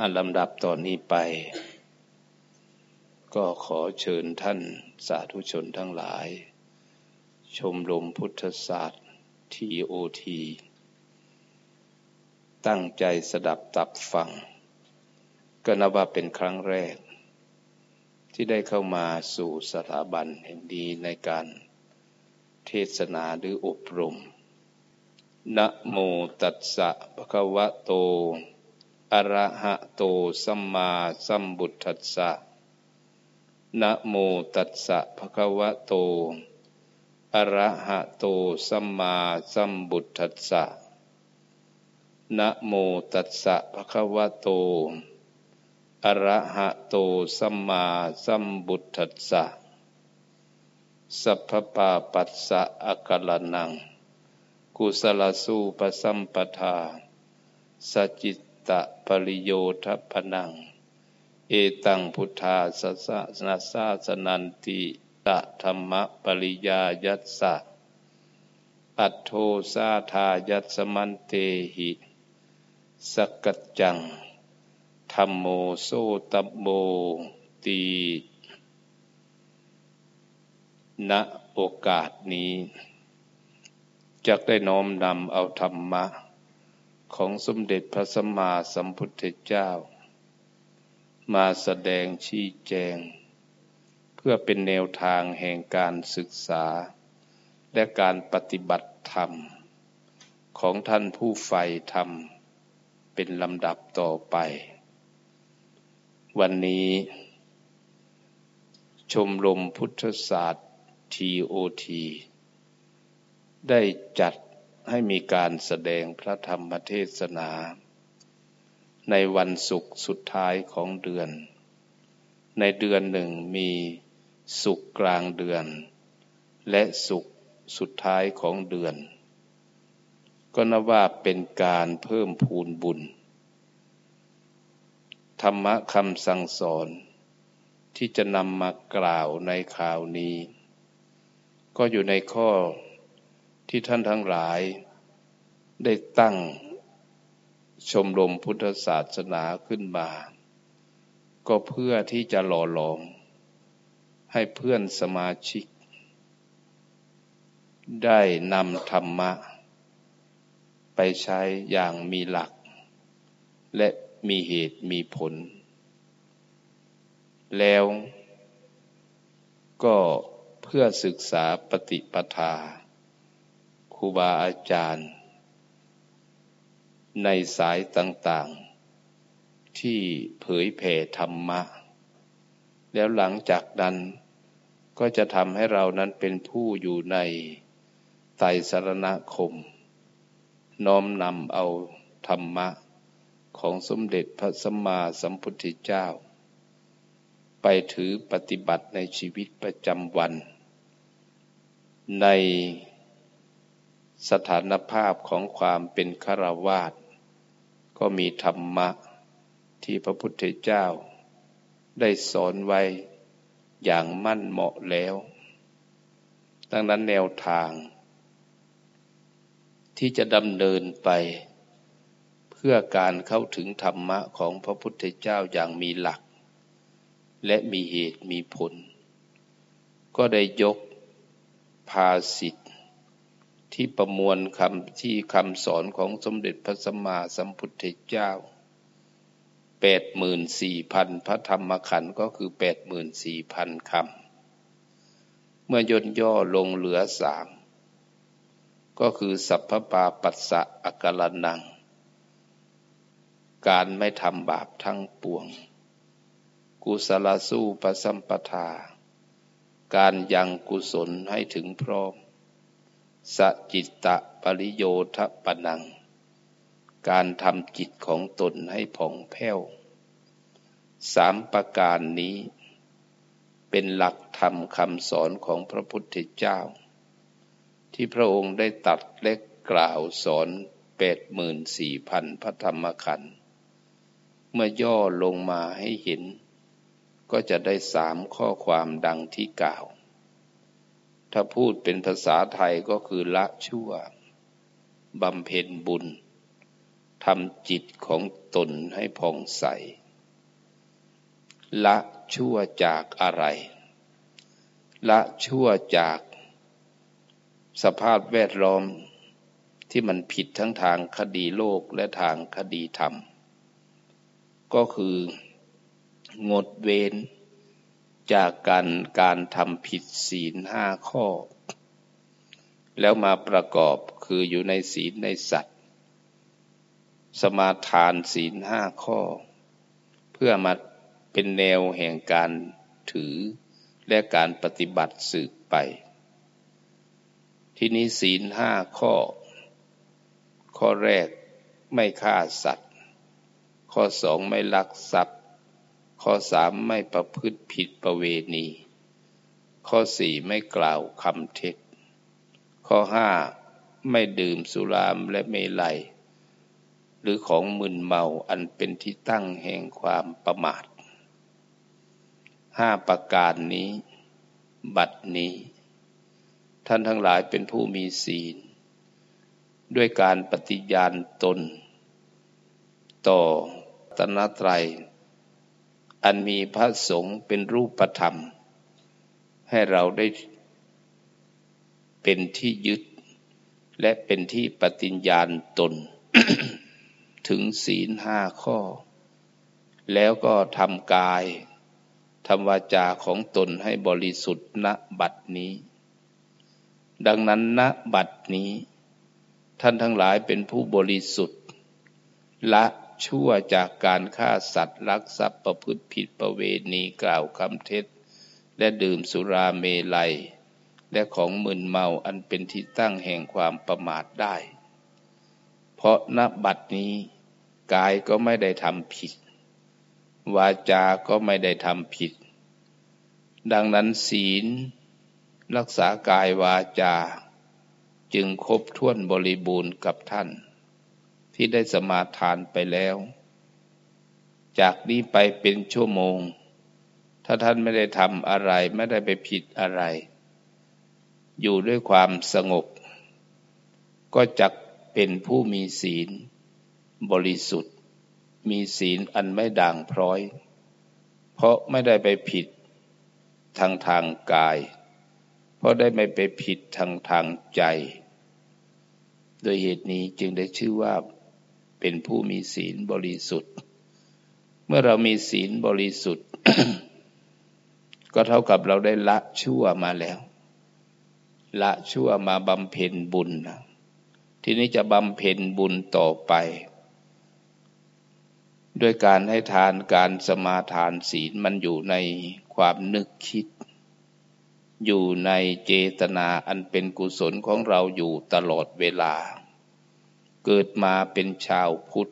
อันลำดับต่อนนี้ไป ก็ขอเชิญท่านสาธุชนทั้งหลาย ชมรมพุทธศาสตร์ทีโอทีตั้งใจสดับตับฟัง ก็นับว่าเป็นครั้งแรก ที่ได้เข้ามาสู่สถาบันแห่งดีในการเทศนาหรืออบรมนะโมตัสสะภะคะวะโต อะระหะโตสัมมาสัมบุทัสสะนะโมตัสสะภะคะวะโต อะระหะโตสัมมาสัมบุทัสสะนะโมตัสสะภะคะวะโต อะระหะโตสัมมาสัมบุทัสสะ สัพพปาปัสสะอาลนัง กุสลสูปสัมปทาสจิต ตะปริโยทัพนัง เอตังพุทธาสสะนาสาสนันติตะธรรมปริยายัสสะปัตโทสาทายัสมันเตหิสกัจจังธรรมโมโซตัมโมตีณโอกาสนี้จะได้น้อมนำเอาธรรมะ ของสมเด็จพระสัมมาสัมพุทธเจ้า มาแสดงชี้แจง เพื่อเป็นแนวทางแห่งการศึกษา และการปฏิบัติธรรม ของท่านผู้ใฝ่ธรรม เป็นลำดับต่อไป วันนี้ ชมรมพุทธศาสตร์ TOT ได้จัด ให้มีการแสดงพระธรรมเทศนา ในวันศุกร์สุดท้ายของเดือน ในเดือนหนึ่งมีศุกร์กลางเดือน และศุกร์สุดท้ายของเดือน ก็นับว่าเป็นการเพิ่มพูนบุญ ธรรมะคำสั่งสอน ที่จะนำมากล่าวในข่าวนี้ ก็อยู่ในข้อ ที่ท่านทั้งหลายได้ตั้งชมรมพุทธศาสนาขึ้นมา ก็เพื่อที่จะหล่อหลอมให้เพื่อนสมาชิก ได้นำธรรมะ ไปใช้อย่างมีหลัก และมีเหตุมีผล แล้วก็เพื่อศึกษาปฏิปทา รูบาอาจารย์ ในสายต่างๆ ที่เผยแผ่ธรรมะ แล้วหลังจากนั้นก็จะทำให้เรานั้นเป็นผู้อยู่ในไตรสรณคม น้อมนำเอาธรรมะของสมเด็จพระสัมมาสัมพุทธเจ้า ไปถือปฏิบัติในชีวิตประจำวัน ใน สถานภาพของความเป็นฆราวาสก็มีธรรมะที่พระพุทธเจ้า ได้สอนไว้อย่างมั่นเหมาะแล้ว ดังนั้นแนวทาง ที่จะดำเนินไปเพื่อการเข้าถึงธรรมะของพระพุทธเจ้าอย่างมีหลัก และมีเหตุมีผล ก็ได้ยกภาสิทธ ที่ประมวลคำที่คำสอนของสมเด็จพระสัมมาสัมพุทธเจ้าแปดหมื่นสี่พันพระธรรมขันธ์ก็คือแปดหมื่นสี่พันคำ เมื่อย่นย่อลงเหลือสาม ก็คือสัพพปาปัสสะอักลนัง การไม่ทำบาปทั้งปวง กุศลสู้ปสัมปทา การยังกุศลให้ถึงพร้อม สจิตตะปริโยทปนัง การทำจิตของตนให้ผ่องแผ้ว สามประการนี้ เป็นหลักธรรมคำสอนของพระพุทธเจ้า ที่พระองค์ได้ตัดเล็กกล่าวสอนแปดหมื่นสี่พันพระธรรมขันธ์เมื่อย่อลงมาให้เห็น ก็จะได้สามข้อความดังที่กล่าว ถ้าพูดเป็นภาษาไทยก็คือละชั่วบำเพ็ญบุญทำจิตของตนให้ผ่องใส ละชั่วจากอะไร ละชั่วจากสภาพแวดล้อมที่มันผิดทั้งทางคดีโลกและทางคดีธรรม ก็คืองดเว้น จากการการทำผิดศีลห้าข้อ แล้วมาประกอบคืออยู่ในศีลในสัตว์ สมาทานศีลห้าข้อ เพื่อมาเป็นแนวแห่งการถือและการปฏิบัติสืบไป ที่นี้ศีลห้าข้อ ข้อแรกไม่ฆ่าสัตว์ ข้อสองไม่ลักทรัพย์ ข้อสามไม่ประพฤติผิดประเวณี ข้อสี่ไม่กล่าวคำเท็จ ข้อห้าไม่ดื่มสุรามและเมลัย หรือของมึนเมาอันเป็นที่ตั้งแห่งความประมาทห้าประการนี้ บัดนี้ ท่านทั้งหลายเป็นผู้มีศีล ด้วยการปฏิญาณตน ต่อตนตรัย อันมีพระสงฆ์เป็นรูปธรรม ให้เราได้เป็นที่ยึด และเป็นที่ปฏิญญาณตน ถึงศีลห้าข้อ แล้วก็ทำกายทำวาจาของตนให้บริสุทธิ์ณบัดนี้ ดังนั้นณบัดนี้ ท่านทั้งหลายเป็นผู้บริสุทธิ์ ละ ชั่วจากการฆ่าสัตว์ลักทรัพย์ประพฤติผิดประเวณีกล่าวคำเท็จ และดื่มสุราเมลัย และของมึนเมาอันเป็นที่ตั้งแห่งความประมาทได้ เพราะณบัดนี้ กายก็ไม่ได้ทำผิด วาจาก็ไม่ได้ทำผิด ดังนั้นศีล รักษากายวาจา จึงครบถ้วนบริบูรณ์กับท่าน ที่ได้สมาทานไปแล้ว จากนี้ไปเป็นชั่วโมง ถ้าท่านไม่ได้ทำอะไรไม่ได้ไปผิดอะไร อยู่ด้วยความสงบ ก็จะเป็นผู้มีศีล บริสุทธิ์ มีศีลอันไม่ด่างพร้อย เพราะไม่ได้ไปผิดทางทางกาย เพราะได้ไม่ไปผิดทางทางใจ โดยเหตุนี้จึงได้ชื่อว่า เป็นผู้มีศีลบริสุทธิ์ เมื่อเรามีศีลบริสุทธิ์ ก็เท่ากับเราได้ละชั่วมาแล้ว ละชั่วมาบำเพ็ญบุญนะทีนี้จะบำเพ็ญบุญต่อไป ด้วยการให้ทานการสมาทานศีลมันอยู่ในความนึกคิด อยู่ในเจตนาอันเป็นกุศลของเราอยู่ตลอดเวลา เกิดมาเป็นชาวพุทธ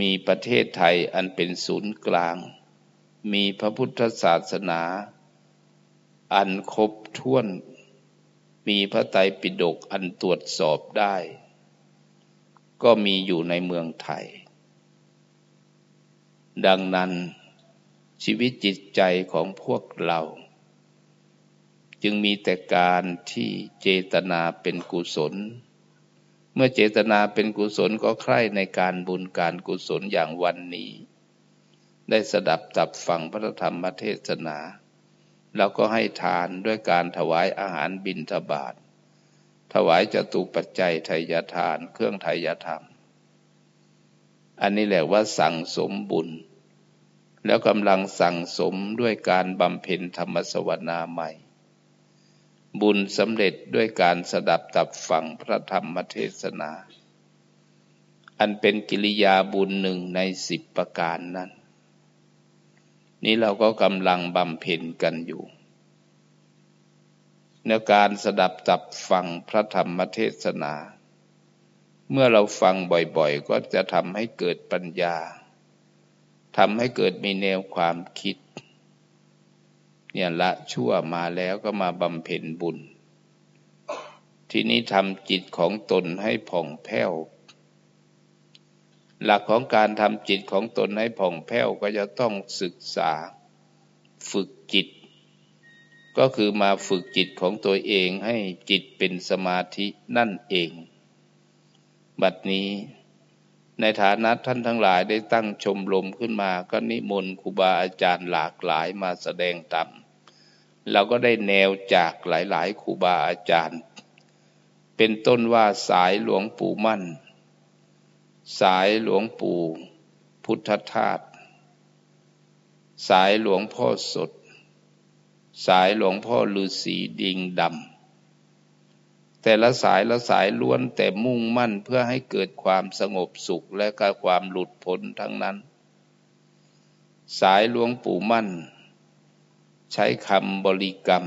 มีประเทศไทยอันเป็นศูนย์กลาง มีพระพุทธศาสนา อันครบถ้วน มีพระไตรปิฎกอันตรวจสอบได้ ก็มีอยู่ในเมืองไทย ดังนั้นชีวิตจิตใจของพวกเรา จึงมีแต่การที่เจตนาเป็นกุศล เมื่อเจตนาเป็นกุศลก็ใคร่ในการบุญการกุศลอย่างวันนี้ ได้สดับจับฟังพระธรรมเทศนาเราก็ให้ทานด้วยการถวายอาหารบิณฑบาต ถวายจตุปัจจัยไทยทานเครื่องไทยธรรม อันนี้แหละว่าสั่งสมบุญ แล้วกำลังสั่งสมด้วยการบำเพ็ญธรรมสวนาใหม่ บุญสำเร็จด้วยการสดับตับฟังพระธรรมเทศนา อันเป็นกิริยาบุญหนึ่งในสิบประการนั้น นี้เราก็กำลังบำเพ็ญกันอยู่ในการสดับตับฟังพระธรรมเทศนา เมื่อเราฟังบ่อยๆ ก็จะทำให้เกิดปัญญาทำให้เกิดมีแนวความคิด เนี่ยละชั่วมาแล้วก็มาบำเพ็ญบุญ ทีนี้ทำจิตของตนให้ผ่องแผ้ว หลักของการทำจิตของตนให้ผ่องแผ้วก็จะต้องศึกษาฝึกจิต ก็คือมาฝึกจิตของตัวเองให้จิตเป็นสมาธินั่นเอง บัดนี้ในฐานะท่านทั้งหลายได้ตั้งชมรมขึ้นมาก็นิมนต์ครูบาอาจารย์หลากหลายมาแสดงธรรม เราก็ได้แนวจากหลายๆครูบาอาจารย์ เป็นต้นว่าสายหลวงปู่มั่น สายหลวงปู่พุทธทาสสายหลวงพ่อสด สายหลวงพ่อฤาษีดิงดำแต่ละสายละสายล้วนแต่มุ่งมั่นเพื่อให้เกิดความสงบสุขและการความหลุดพ้นทั้งนั้น สายหลวงปู่มั่น ใช้คำบริกรรม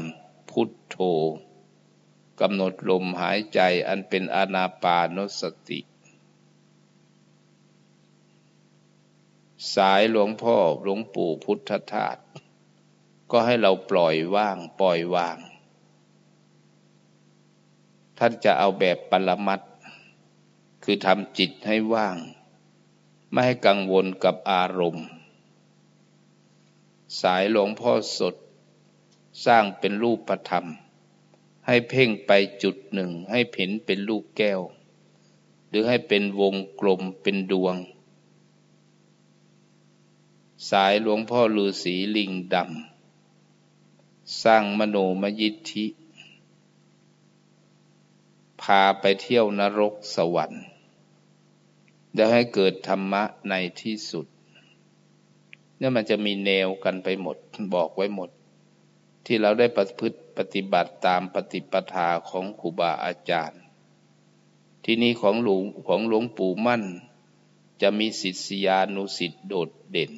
พุทโธกำหนดลมหายใจอันเป็นอนาปานสติ สายหลวงพ่อหลวงปู่พุทธทาสก็ให้เราปล่อยว่างปล่อยวาง ท่านจะเอาแบบปรมัตคือทำจิตให้ว่าง ไม่ให้กังวลกับอารมณ์ สายหลวงพ่อสด สร้างเป็นรูปธรรม ให้เพ่งไปจุดหนึ่ง ให้เห็นเป็นลูกแก้ว หรือให้เป็นวงกลมเป็นดวง สายหลวงพ่อฤาษีลิงดำ สร้างมโนมยิทธิพาไปเที่ยวนรกสวรรค์เดี๋ยวให้เกิดธรรมะในที่สุด เนี่ยมันจะมีแนวกันไปหมดบอกไว้หมด ที่เราได้ประพฤติปฏิบัติตามปฏิปทาของครูบาอาจารย์ ที่นี้ของหลวงของหลวงปู่มั่น จะมีศิษยานุสิ์โดดเด่น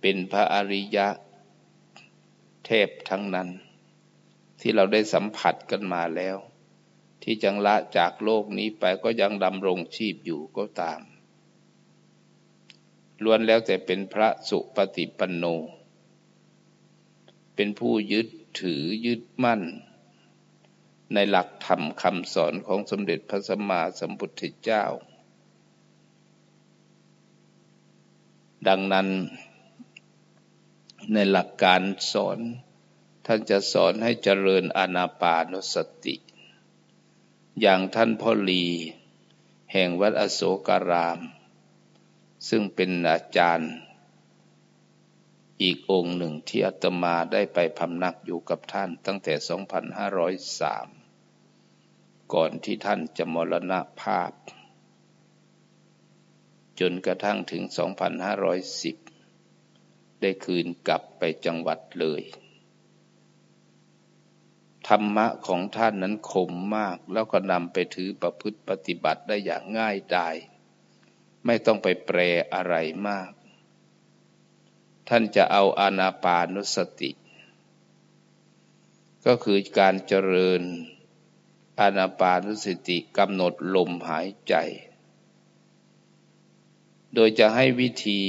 เป็นพระอริยะ เทพทั้งนั้น ที่เราได้สัมผัสกันมาแล้ว ที่จังละจากโลกนี้ไปก็ยังดำรงชีพอยู่ก็ตามล้วนแล้วแต่เป็นพระสุปฏิปันโน เป็นผู้ยึดถือยึดมั่น ในหลักธรรมคำสอนของสมเด็จพระสัมมาสัมพุทธเจ้า ดังนั้น ในหลักการสอนท่านจะสอนให้เจริญอานาปานสติ อย่างท่านพ่อลี แห่งวัดอโศการาม ซึ่งเป็นอาจารย์ อีกองค์หนึ่งที่อาตมาได้ไปพำนักอยู่กับท่านตั้งแต่ 2503 ก่อนที่ท่านจะมรณภาพ จนกระทั่งถึง 2510 ได้คืนกลับไปจังหวัดเลย ธรรมะของท่านนั้นคมมากแล้วก็นำไปถือประพฤติปฏิบัติได้อย่างง่ายดาย ไม่ต้องไปแปลอะไรมาก ท่านจะเอาอานาปานุสติ ก็คือการเจริญอานาปานุสติกำหนดลมหายใจ โดยจะให้วิธี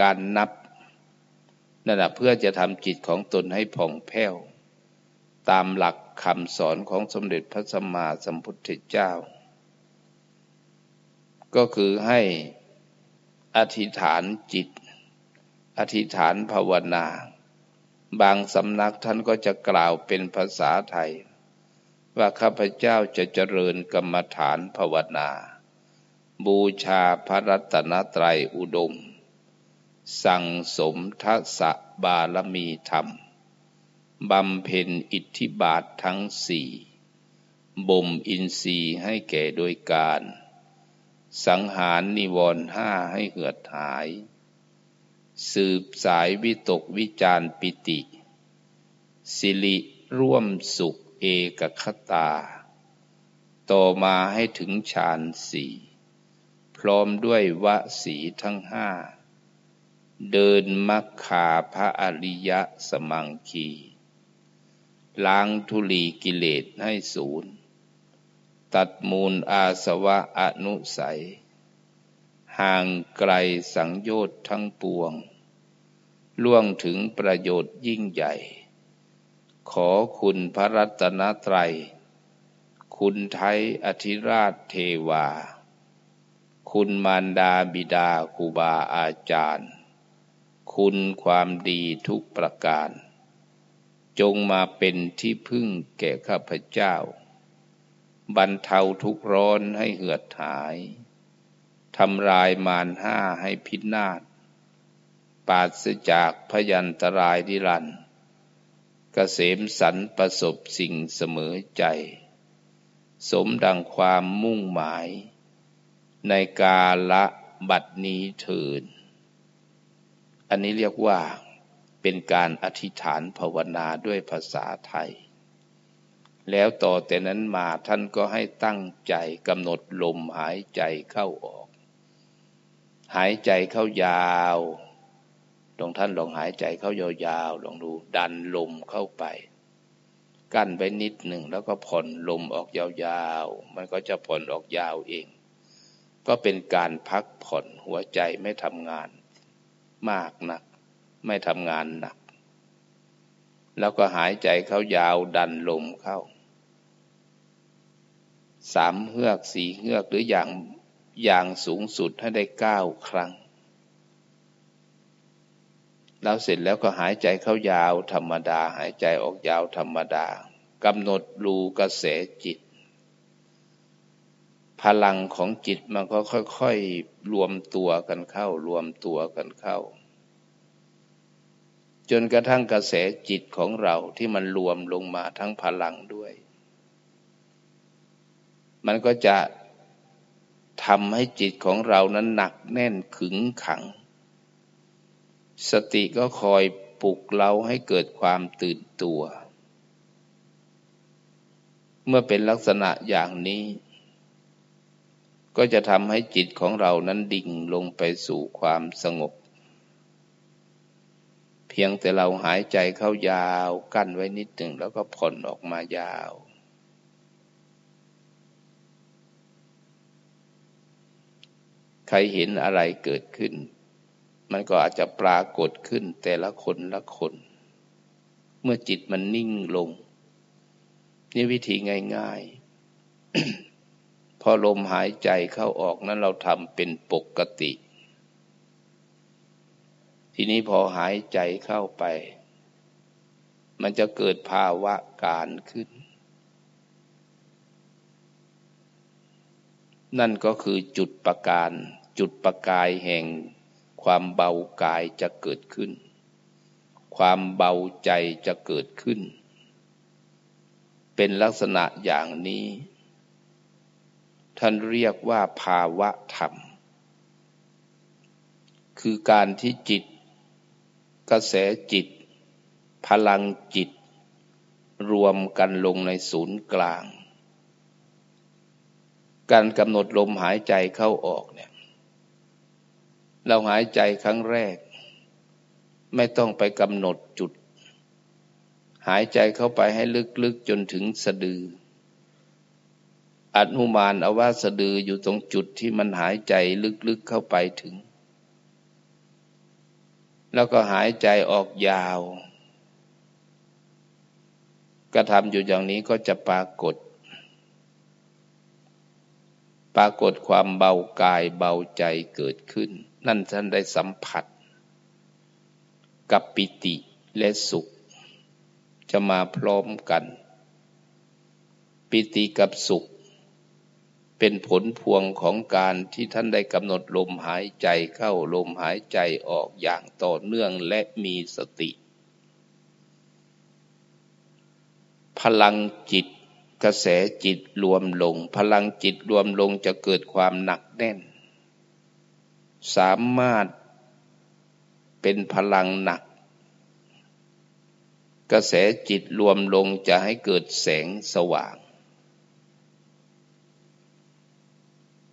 การนับนั่นแหะเพื่อจะทำจิตของตนให้ผ่องแผ้ว ตามหลักคำสอนของสมเด็จพระสัมมาสัมพุทธเจ้า ก็คือให้อธิษฐานจิต อธิษฐานภาวนา บางสำนักท่านก็จะกล่าวเป็นภาษาไทย ว่าข้าพเจ้าจะเจริญกรรมฐานภาวนา บูชาพระรัตนตรัยอุดม สั่งสมทักษะบารมีธรรมบำเพ็ญอิทธิบาททั้งสี่บ่มอินทรีย์ให้แก่โดยการ สังหารนิวรณ์ห้าให้เหือดหาย สืบสายวิตกวิจารปิติ สิริร่วมสุขเอกคตา ต่อมาให้ถึงฌานสี่พร้อมด้วยวสีทั้งห้า เดินมัคคาพระอริยะสมังคี ล้างทุลีกิเลสให้ศูนย์ตัดมูลอาสวะอนุสัย ห่างไกลสังโยชน์ทั้งปวง ล่วงถึงประโยชน์ยิ่งใหญ่ ขอคุณพระรัตนตรัย คุณไทยอธิราชเทวา คุณมารดาบิดาครูบาอาจารย์ คุณความดีทุกประการ จงมาเป็นที่พึ่งแก่ข้าพเจ้า บรรเทาทุกร้อนให้เหือดหาย ทำลายมารห้าให้พินาศ ปาศจากพยันตรายดิรันกเกษมสันประสบสิ่งเสมอใจ สมดังความมุ่งหมาย ในกาละบัดนี้เถิดอันนี้เรียกว่าเป็นการอธิษฐานภาวนาด้วยภาษาไทย แล้วต่อแต่นั้นมาท่านก็ให้ตั้งใจกำหนดลมหายใจเข้าออก หายใจเข้ายาว ลองท่านลองหายใจเข้ายาวๆลองดูดันลมเข้าไป กั้นไปนิดหนึ่งแล้วก็ผ่อนลมออกยาวๆ มันก็จะผ่อนออกยาวเอง ก็เป็นการพักผ่อนหัวใจไม่ทำงาน มากหนัก ไม่ทำงานหนัก แล้วก็หายใจเข้ายาวดันลมเข้าสามเฮือกสี่เฮือกหรืออย่างอย่างสูงสุดให้ได้เก้าครั้ง แล้วเสร็จแล้วก็หายใจเข้ายาวธรรมดา หายใจออกยาวธรรมดากำหนดรูกระแสจิต พลังของจิตมันก็ค่อยๆรวมตัวกันเข้า รวมตัวกันเข้า จนกระทั่งกระแสจิตของเราที่มันรวมลงมาทั้งพลังด้วย มันก็จะทำให้จิตของเรานั้นหนักแน่นขึงขัง สติก็คอยปลุกเราให้เกิดความตื่นตัว เมื่อเป็นลักษณะอย่างนี้ ก็จะทำให้จิตของเรานั้นดิ่งลงไปสู่ความสงบ เพียงแต่เราหายใจเข้ายาวกั้นไว้นิดหนึ่งแล้วก็ผ่อนออกมายาวใครเห็นอะไรเกิดขึ้น มันก็อาจจะปรากฏขึ้นแต่ละคนละคน เมื่อจิตมันนิ่งลง นี่วิธีง่าย ๆ พอลมหายใจเข้าออกนั้นเราทำเป็นปกติ ทีนี้พอหายใจเข้าไป มันจะเกิดภาวะการขึ้น นั่นก็คือจุดประการจุดประกายแห่ง ความเบากายจะเกิดขึ้น ความเบาใจจะเกิดขึ้น เป็นลักษณะอย่างนี้ ท่านเรียกว่าภาวะธรรม คือการที่จิต กระแสจิต พลังจิต รวมกันลงในศูนย์กลาง การกำหนดลมหายใจเข้าออกเนี่ย เราหายใจครั้งแรก ไม่ต้องไปกำหนดจุด หายใจเข้าไปให้ลึกๆจนถึงสะดืออนุมานเอาว่าสะดืออยู่ตรงจุดที่มันหายใจลึกๆเข้าไปถึง แล้วก็หายใจออกยาว กระทำอยู่อย่างนี้ก็จะปรากฏปรากฏความเบากายเบาใจเกิดขึ้น นั่นท่านได้สัมผัส กับปิติและสุข จะมาพร้อมกัน ปิติกับสุข เป็นผลพวงของการที่ท่านได้กำหนดลมหายใจเข้าลมหายใจออกอย่างต่อเนื่องและมีสติ พลังจิตกระแสจิตรวมลง พลังจิตรวมลงจะเกิดความหนักแน่น สามารถเป็นพลังหนัก กระแสจิตรวมลงจะให้เกิดแสงสว่าง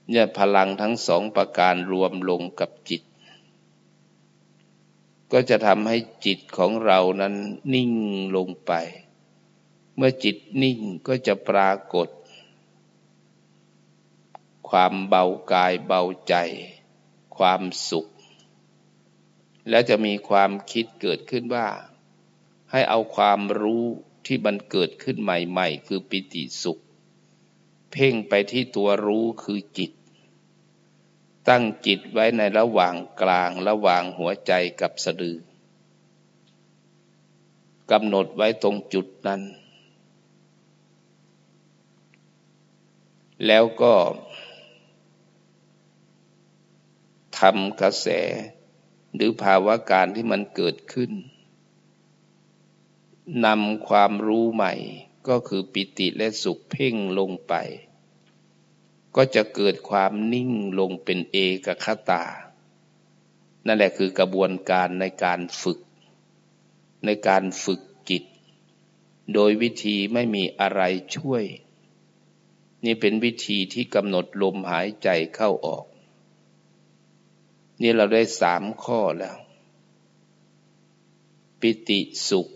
เนี่ยพลังทั้งสองประการรวมลงกับจิต ก็จะทำให้จิตของเรานั้นนิ่งลงไป เมื่อจิตนิ่งก็จะปรากฏ ความเบากายเบาใจ ความสุข และจะมีความคิดเกิดขึ้นว่า ให้เอาความรู้ที่มันเกิดขึ้นใหม่ๆ คือปิติสุข เพ่งไปที่ตัวรู้คือจิต ตั้งจิตไว้ในระหว่างกลางระหว่างหัวใจกับสะดือกำหนดไว้ตรงจุดนั้น แล้วก็ ทำกระแส หรือภาวะการที่มันเกิดขึ้นนำความรู้ใหม่ก็คือปิติและสุขเพ่งลงไป ก็จะเกิดความนิ่งลงเป็นเอกคตา นั่นแหละคือกระบวนการในการฝึก ในการฝึกจิต โดยวิธีไม่มีอะไรช่วย นี่เป็นวิธีที่กำหนดลมหายใจเข้าออก นี่เราได้สามข้อแล้ว ปิติสุข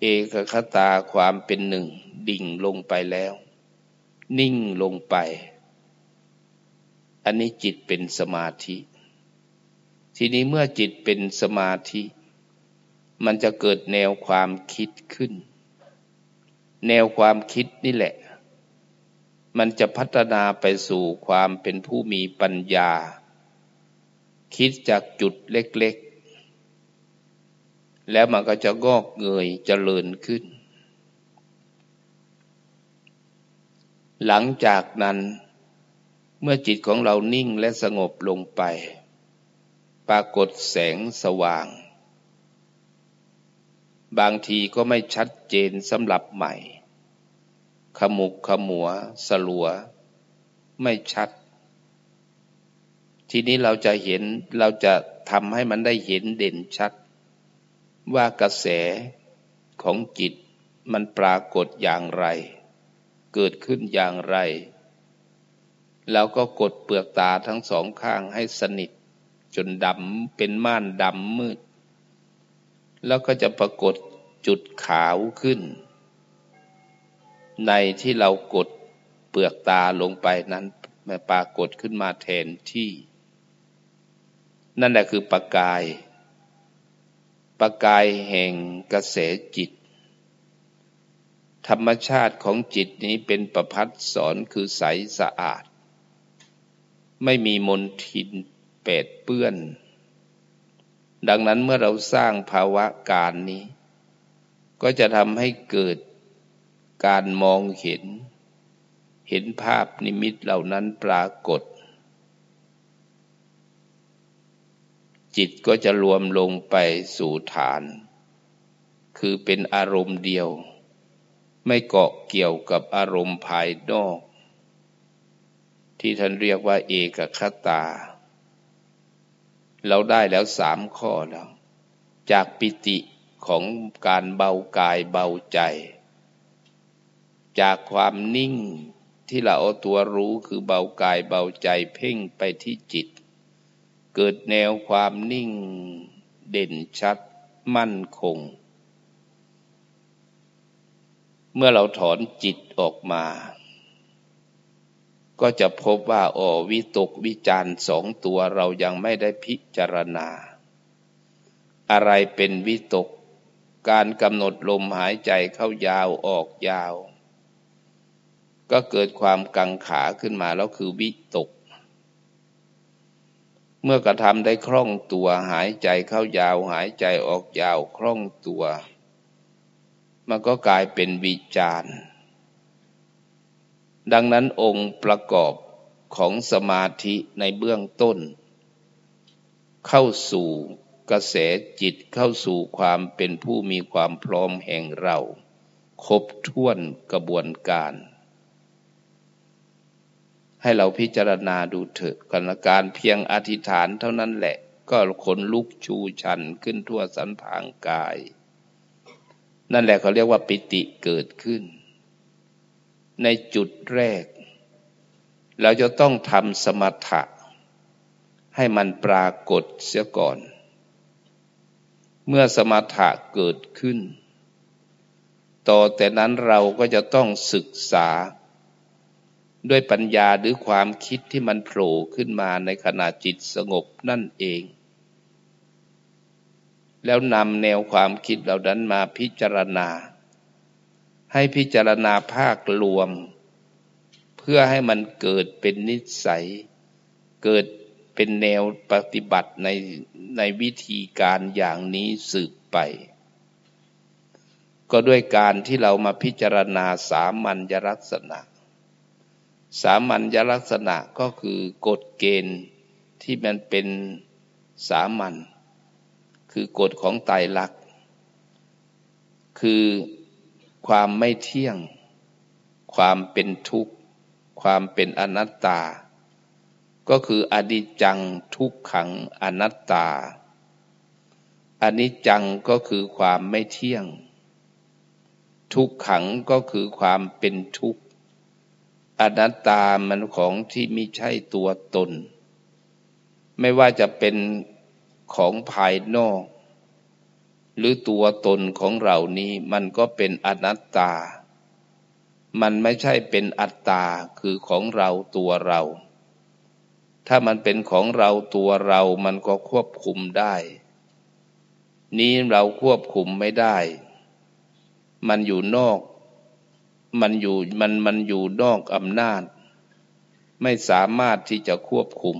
เอกคตาความเป็นหนึ่ง ดิ่งลงไปแล้ว นิ่งลงไป อันนี้จิตเป็นสมาธิ ทีนี้เมื่อจิตเป็นสมาธิ มันจะเกิดแนวความคิดขึ้น แนวความคิดนี่แหละ มันจะพัฒนาไปสู่ความเป็นผู้มีปัญญา คิดจากจุดเล็กๆ แล้วมันก็จะงอกเงยเจริญขึ้น หลังจากนั้น เมื่อจิตของเรานิ่งและสงบลงไป ปรากฏแสงสว่าง บางทีก็ไม่ชัดเจนสำหรับใหม่ ขมุกขมัว สลัว ไม่ชัด ทีนี้เราจะเห็นเราจะทำให้มันได้เห็นเด่นชัด ว่ากระแสของจิตมันปรากฏอย่างไร เกิดขึ้นอย่างไร แล้วก็กดเปลือกตาทั้งสองข้างให้สนิท จนดำเป็นม่านดำมืด แล้วก็จะปรากฏจุดขาวขึ้น ในที่เรากดเปลือกตาลงไปนั้นมันปรากฏขึ้นมาแทนที่ นั่นแหละคือประกาย ประกายแห่งกระแสจิต ธรรมชาติของจิตนี้เป็นประพัดสอนคือใสสะอาด ไม่มีมลทินเปดเปื้อน ดังนั้นเมื่อเราสร้างภาวะการนี้ ก็จะทำให้เกิดการมองเห็น เห็นภาพนิมิตเหล่านั้นปรากฏ จิตก็จะรวมลงไปสู่ฐาน คือเป็นอารมณ์เดียว ไม่เกาะเกี่ยวกับอารมณ์ภายนอก ที่ท่านเรียกว่าเอกคตา เราได้แล้วสามข้อแล้ว จากปิติของการเบากายเบาใจ จากความนิ่งที่เราเอาตัวรู้คือเบากายเบาใจเพ่งไปที่จิต เกิดแนวความนิ่งเด่นชัดมั่นคง เมื่อเราถอนจิตออกมา ก็จะพบว่าอ๋อวิตกวิจารสองตัวเรายังไม่ได้พิจารณา อะไรเป็นวิตก การกำหนดลมหายใจเข้ายาวออกยาว ก็เกิดความกังขาขึ้นมาแล้วคือวิตก เมื่อกระทำได้คล่องตัวหายใจเข้ายาวหายใจออกยาวคล่องตัว มันก็กลายเป็นวิจารณ์ดังนั้นองค์ประกอบของสมาธิในเบื้องต้น เข้าสู่กระแสจิตเข้าสู่ความเป็นผู้มีความพร้อมแห่งเรา ครบถ้วนกระบวนการ ให้เราพิจารณาดูเถอะกรการเพียงอธิษฐานเท่านั้นแหละ ก็ขนลุกชูชันขึ้นทั่วสันพางกาย นั่นแหละเขาเรียกว่าปิติเกิดขึ้น ในจุดแรก เราจะต้องทำสมถะ ให้มันปรากฏเสียก่อน เมื่อสมถะเกิดขึ้น ต่อแต่นั้นเราก็จะต้องศึกษา ด้วยปัญญาหรือความคิดที่มันโผล่ขึ้นมาในขณะจิตสงบนั่นเอง แล้วนำแนวความคิดเหล่านั้นมาพิจารณา ให้พิจารณาภาครวม เพื่อให้มันเกิดเป็นนิสัย เกิดเป็นแนวปฏิบัติในในวิธีการอย่างนี้สืบไป ก็ด้วยการที่เรามาพิจารณาสามัญลักษณะ สามัญลักษณะก็คือกฎเกณฑ์ที่มันเป็นสามัญคือกฎของไตรลักษณ์คือความไม่เที่ยง ความเป็นทุกข์ ความเป็นอนัตตา ก็คืออดิจังทุกขังอนัตตาอนิจจังก็คือความไม่เที่ยง ทุกขังก็คือความเป็นทุกข์ อนัตตามันของที่ไม่ใช่ตัวตน ไม่ว่าจะเป็นของภายนอก หรือตัวตนของเรานี้มันก็เป็นอนัตตา มันไม่ใช่เป็นอัตตาคือของเราตัวเรา ถ้ามันเป็นของเราตัวเรามันก็ควบคุมได้ นี้เราควบคุมไม่ได้ มันอยู่นอก มันอยู่มันมันอยู่นอกอำนาจ ไม่สามารถที่จะควบคุม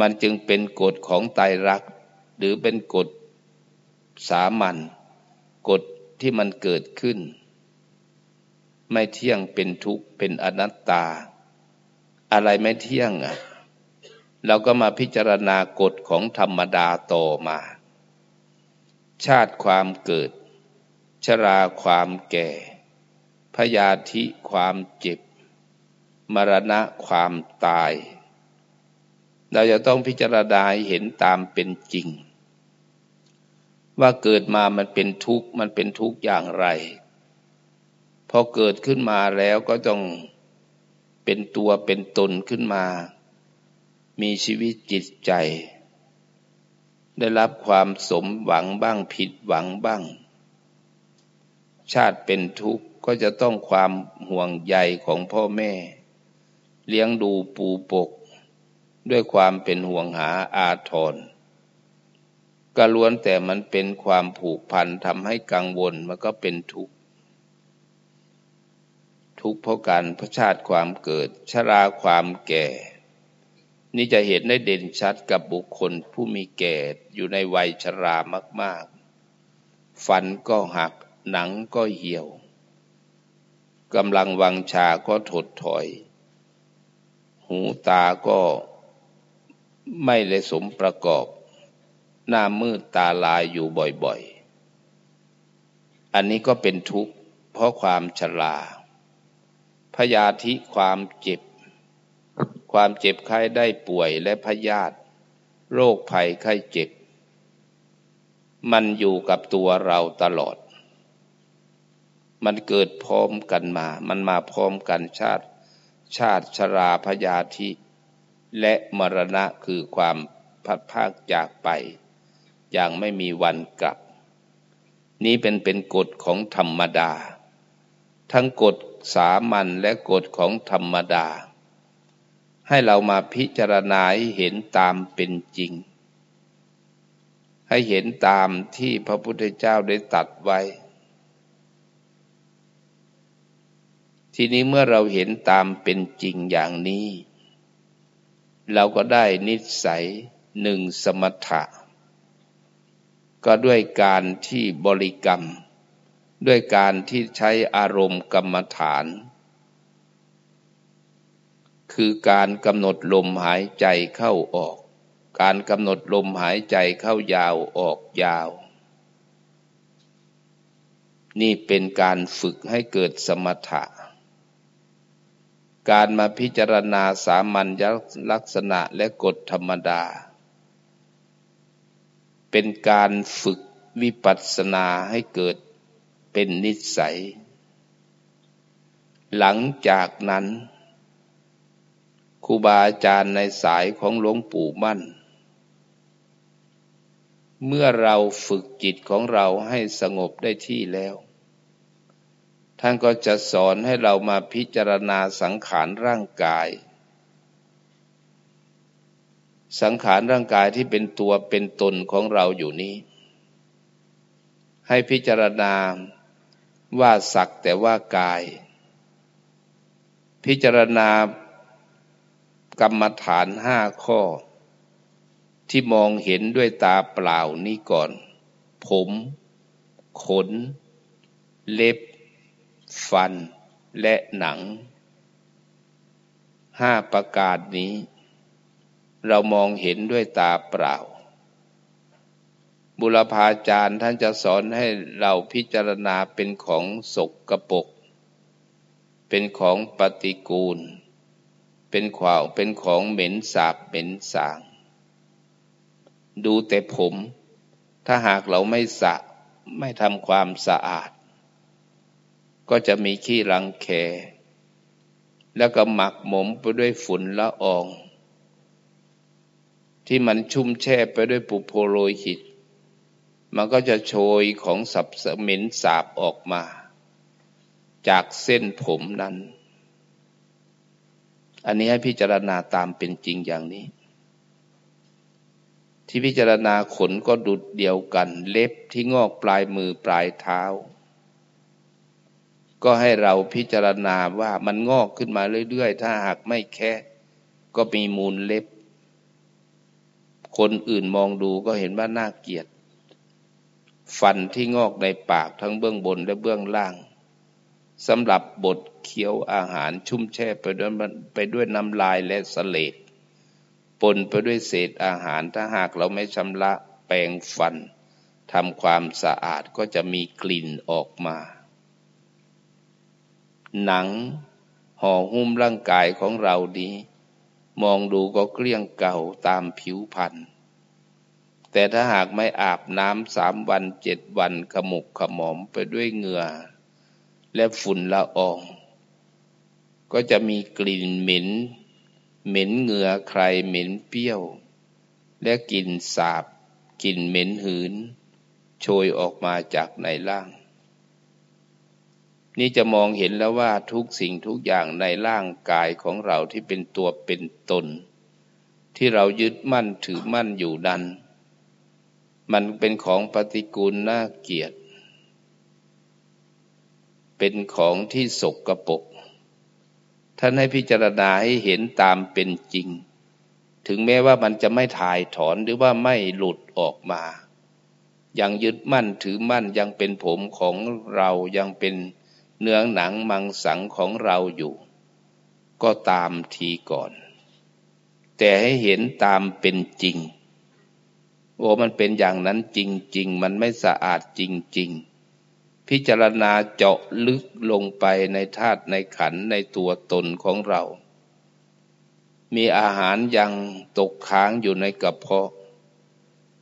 มันจึงเป็นกฎของไตรลักษณ์หรือเป็นกฎสามัญกฎที่มันเกิดขึ้น ไม่เที่ยงเป็นทุกข์เป็นอนัตตา อะไรไม่เที่ยงอะเราก็มาพิจารณากฎของธรรมดาต่อมา ชาติความเกิด ชราความแก่ พยาธิความเจ็บ มรณะความตาย เราจะต้องพิจารณาเห็นตามเป็นจริง ว่าเกิดมามันเป็นทุกข์มันเป็นทุกข์อย่างไรพอเกิดขึ้นมาแล้วก็ต้องเป็นตัวเป็นตนขึ้นมา มีชีวิตจิตใจ ได้รับความสมหวังบ้างผิดหวังบ้าง ชาติเป็นทุกข์ ก็จะต้องความห่วงใยของพ่อแม่ เลี้ยงดูปูปก ด้วยความเป็นห่วงหาอาทรก็ล้วนแต่มันเป็นความผูกพันทำให้กังวลมันก็เป็นทุกข์ ทุกข์เพราะการพระชาติความเกิดชราความแก่ นี่จะเห็นได้เด่นชัดกับบุคคลผู้มีแก่อยู่ในวัยชรามาก ๆ ฟันก็หักหนังก็เหี่ยว กำลังวังชาก็ถดถอย หูตาก็ไม่เลยสมประกอบ หน้ามืดตาลายอยู่บ่อยๆ อันนี้ก็เป็นทุกข์เพราะความชราพยาธิความเจ็บ ความเจ็บไข้ได้ป่วยและพยาธิโรคภัยไข้เจ็บ มันอยู่กับตัวเราตลอด มันเกิดพร้อมกันมา มันมาพร้อมกันชาติ ชาติชราพยาธิ และมรณะคือความพัดภาคจากไป อย่างไม่มีวันกลับ นี้เป็นเป็นกฎของธรรมดา ทั้งกฎสามัญและกฎของธรรมดา ให้เรามาพิจารณาหเห็นตามเป็นจริง ให้เห็นตามที่พระพุทธเจ้าได้ตัดไว้ ทีนี้เมื่อเราเห็นตามเป็นจริงอย่างนี้ เราก็ได้นิสัยหนึ่งสมถะ ก็ด้วยการที่บริกรรม ด้วยการที่ใช้อารมณ์กรรมฐาน คือการกำหนดลมหายใจเข้าออก การกำหนดลมหายใจเข้ายาวออกยาว นี่เป็นการฝึกให้เกิดสมถะ การมาพิจารณาสามัญลักษณะและกฎธรรมดา เป็นการฝึกวิปัสสนาให้เกิดเป็นนิสัย หลังจากนั้นครูบาอาจารย์ในสายของหลวงปู่มั่น เมื่อเราฝึกจิตของเราให้สงบได้ที่แล้ว ท่านก็จะสอนให้เรามาพิจารณาสังขารร่างกาย สังขารร่างกายที่เป็นตัวเป็นตนของเราอยู่นี้ ให้พิจารณาว่าสักแต่ว่ากาย พิจารณากรรมฐานห้าข้อ ที่มองเห็นด้วยตาเปล่านี้ก่อน ผม ขน เล็บ ฟันและหนังห้าประกาศนี้ เรามองเห็นด้วยตาเปล่า บุรพาจารย์ท่านจะสอนให้เราพิจารณาเป็นของสกกระปก เป็นของปฏิกูล เป็นขวาวเป็นของเหม็นสาบเหม็นสาง ดูแต่ผม ถ้าหากเราไม่สะไม่ทำความสะอาด ก็จะมีขี้รังแค แล้วก็หมักหมมไปด้วยฝุ่นละออง ที่มันชุ่มแช่ไปด้วยปุโพโรหิต มันก็จะโชยของสับเหม็นสาบออกมา จากเส้นผมนั้น อันนี้ให้พิจารณาตามเป็นจริงอย่างนี้ที่พิจารณาขนก็ดุดเดียวกัน เล็บที่งอกปลายมือปลายเท้า ก็ให้เราพิจารณาว่ามันงอกขึ้นมาเรื่อยๆ ถ้าหากไม่แค่ก็มีมูลเล็บ คนอื่นมองดูก็เห็นว่าน่าเกลียด ฟันที่งอกในปากทั้งเบื้องบนและเบื้องล่างสำหรับบดเคี้ยวอาหารชุ่มแช่ไปด้วยไปด้วยน้ำลายและสเลดปนไปด้วยเศษอาหารถ้าหากเราไม่ชำระแปรงฟันทำความสะอาดก็จะมีกลิ่นออกมา หนัง ห่อหุ้มร่างกายของเราดีมองดูก็เกลี้ยงเก่าตามผิวพรรณแต่ถ้าหากไม่อาบน้ำสามวันเจ็ดวันขมุกขมอมไปด้วยเหงื่อ และฝุ่นละออง ก็จะมีกลิ่นเหม็น เหม็นเหงื่อใครเหม็นเปรี้ยว และกลิ่นสาบกลิ่นเหม็นหืน โชยออกมาจากในร่าง นี่จะมองเห็นแล้วว่าทุกสิ่งทุกอย่างในร่างกายของเราที่เป็นตัวเป็นตน ที่เรายึดมั่นถือมั่นอยู่ดันมันเป็นของปฏิกูลน่าเกียดเป็นของที่สกรปรกท่านให้พิจารณาให้เห็นตามเป็นจริง ถึงแม้ว่ามันจะไม่ถ่ายถอนหรือว่าไม่หลุดออกมา ยังยึดมั่นถือมั่นยังเป็นผมของเรายังเป็น เนื้อหนังมังสังของเราอยู่ ก็ตามทีก่อน แต่ให้เห็นตามเป็นจริง โอ้มันเป็นอย่างนั้นจริง ๆ มันไม่สะอาดจริง ๆ พิจารณาเจาะลึกลงไปในธาตุในขันในตัวตนของเรา มีอาหารยังตกค้างอยู่ในกระเพาะ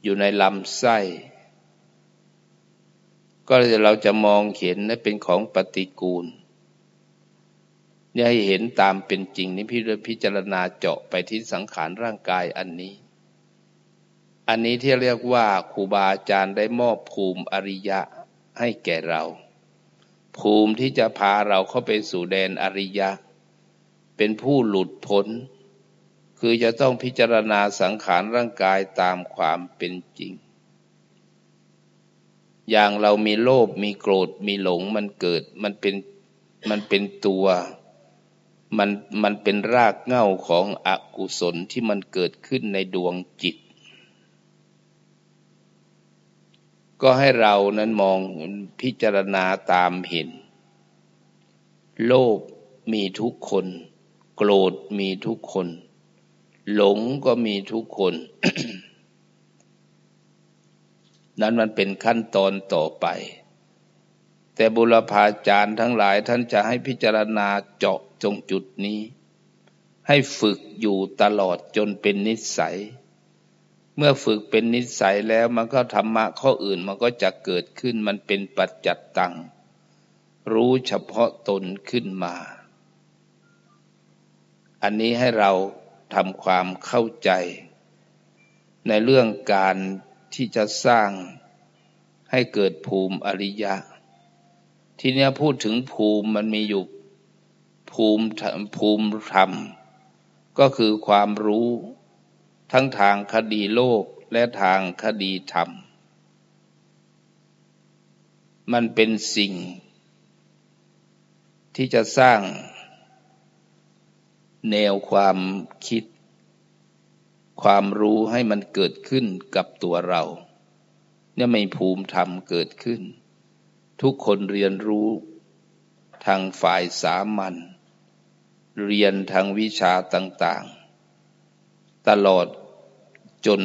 อยู่ในลำไส้ ก็เราจะมองเห็นนั้นเป็นของปฏิกูลเนี่ยให้เห็นตามเป็นจริงนี่พี่พิจารณาเจาะไปที่สังขารร่างกายอันนี้ อันนี้ที่เรียกว่าครูบาอาจารย์ได้มอบภูมิอริยะให้แก่เรา ภูมิที่จะพาเราเข้าไปสู่แดนอริยะ เป็นผู้หลุดพ้น คือจะต้องพิจารณาสังขารร่างกายตามความเป็นจริง อย่างเรามีโลภมีโกรธมีหลงมันเกิด มันเป็นมันเป็นตัวมันมันเป็นรากเหง้าของอกุศลที่มันเกิดขึ้นในดวงจิต ก็ให้เรานั้นมองพิจารณาตามเห็น โลภมีทุกคน โกรธมีทุกคน หลงก็มีทุกคน นั้นมันเป็นขั้นตอนต่อไป แต่บุรพาจารย์ทั้งหลายท่านจะให้พิจารณาเจาะจงจุดนี้ ให้ฝึกอยู่ตลอดจนเป็นนิสัย เมื่อฝึกเป็นนิสัยแล้วมันก็ธรรมะข้ออื่นมันก็จะเกิดขึ้นมันเป็นปัจจัตตัง รู้เฉพาะตนขึ้นมา อันนี้ให้เราทำความเข้าใจ ในเรื่องการ ที่จะสร้างให้เกิดภูมิอริยะ ทีนี้พูดถึงภูมิมันมีอยู่ภูมิภูมิธรรม ก็คือความรู้ทั้งทางคดีโลกและทางคดีธรรม มันเป็นสิ่ง ที่จะสร้างแนวความคิด ความรู้ให้มันเกิดขึ้นกับตัวเรา เนี่ยไม่ภูมิธรรมเกิดขึ้น ทุกคนเรียนรู้ทางฝ่ายสามัญเรียนทางวิชาต่าง ๆ ตลอดจน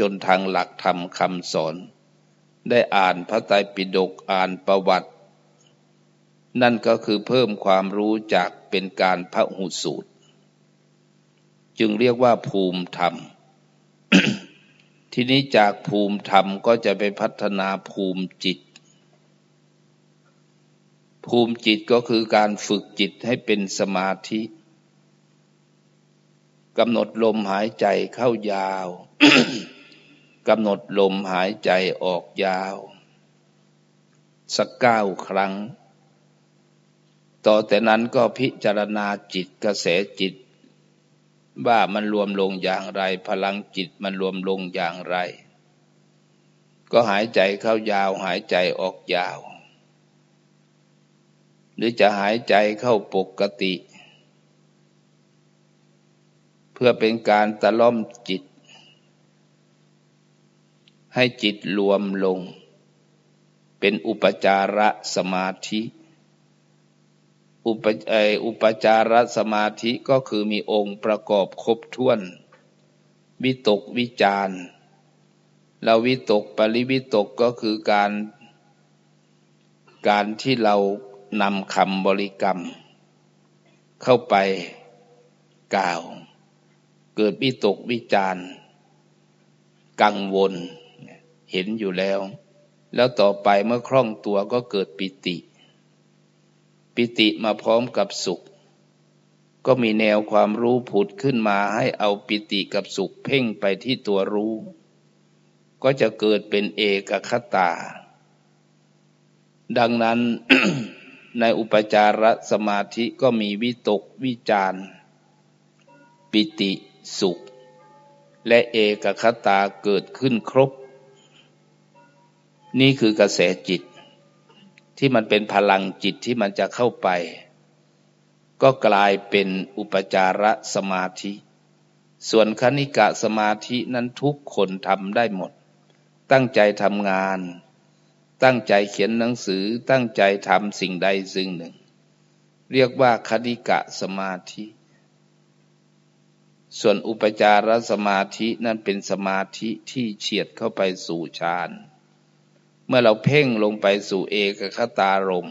จนทางหลักธรรมคำสอน ได้อ่านพระไตรปิฎกอ่านประวัติ นั่นก็คือเพิ่มความรู้จากเป็นการพระหุสูตร จึงเรียกว่าภูมิธรรม ทีนี้จากภูมิธรรมก็จะไปพัฒนาภูมิจิต ภูมิจิตก็คือการฝึกจิตให้เป็นสมาธิกำหนดลมหายใจเข้ายาวกำหนดลมหายใจออกยาว สักเก้าครั้ง ต่อแต่นั้นก็พิจารณาจิตกระแสจิต ว่ามันรวมลงอย่างไร พลังจิตมันรวมลงอย่างไร ก็หายใจเข้ายาวหายใจออกยาว หรือจะหายใจเข้าปกติ เพื่อเป็นการตะล่อมจิต ให้จิตรวมลง เป็นอุปจารสมาธิ อุปออุปจารสมาธิก็คือมีองค์ประกอบครบถ้วน วิตกวิจารเราวิตกปริวิตกก็คือการ การที่เรานำคำบริกรรม เข้าไปกล่าว เกิดวิตกวิจารกังวล เห็นอยู่แล้ว แล้วต่อไปเมื่อคล่องตัวก็เกิดปิติ ปิติมาพร้อมกับสุข ก็มีแนวความรู้ผุดขึ้นมาให้เอาปิติกับสุขเพ่งไปที่ตัวรู้ ก็จะเกิดเป็นเอกคตา ดังนั้นในอุปจารสมาธิก็มีวิตกวิจารปิติสุข และเอกคตาเกิดขึ้นครบ นี่คือกระแสจิต ที่มันเป็นพลังจิตที่มันจะเข้าไป ก็กลายเป็นอุปจารสมาธิ ส่วนคณิกะสมาธินั้นทุกคนทำได้หมด ตั้งใจทำงาน ตั้งใจเขียนหนังสือตั้งใจทำสิ่งใดสิ่งหนึ่ง เรียกว่าคณิกะสมาธิ ส่วนอุปจารสมาธินั้นเป็นสมาธิที่เฉียดเข้าไปสู่ฌานเเมื่อเราเพ่งลงไปสู่เอกคตารม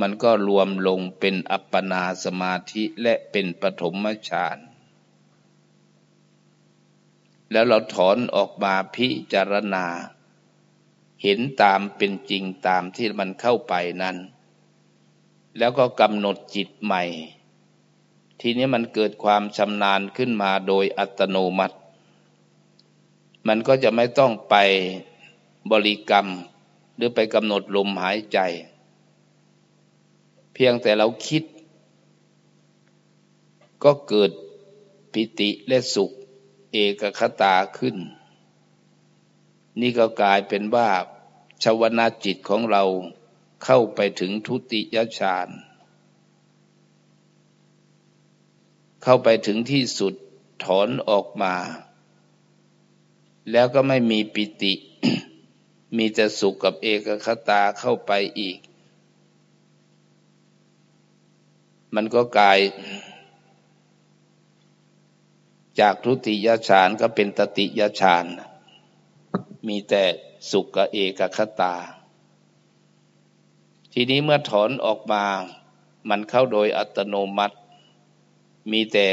มันก็รวมลงเป็นอัปปนาสมาธิและเป็นปฐมฌานแล้วเราถอนออกมาพิจารณา เห็นตามเป็นจริงตามที่มันเข้าไปนั้น แล้วก็กำหนดจิตใหม่ ทีนี้มันเกิดความชำนาญขึ้นมาโดยอัตโนมัติ มันก็จะไม่ต้องไป บริกรรม หรือไปกำหนดลมหายใจ เพียงแต่เราคิด ก็เกิดปิติและสุข เอกคตาขึ้น นี่ก็กลายเป็นว่าชาวนาจิตของเราเข้าไปถึงทุติยฌานเข้าไปถึงที่สุดถอนออกมา แล้วก็ไม่มีปิติ มีแต่สุขกับเอกคตาเข้าไปอีก มันก็กลายจากทุติยฌานก็เป็นตติยฌาน มีแต่สุขกับเอกคตา ทีนี้เมื่อถอนออกมา มันเข้าโดยอัตโนมัติ มีแต่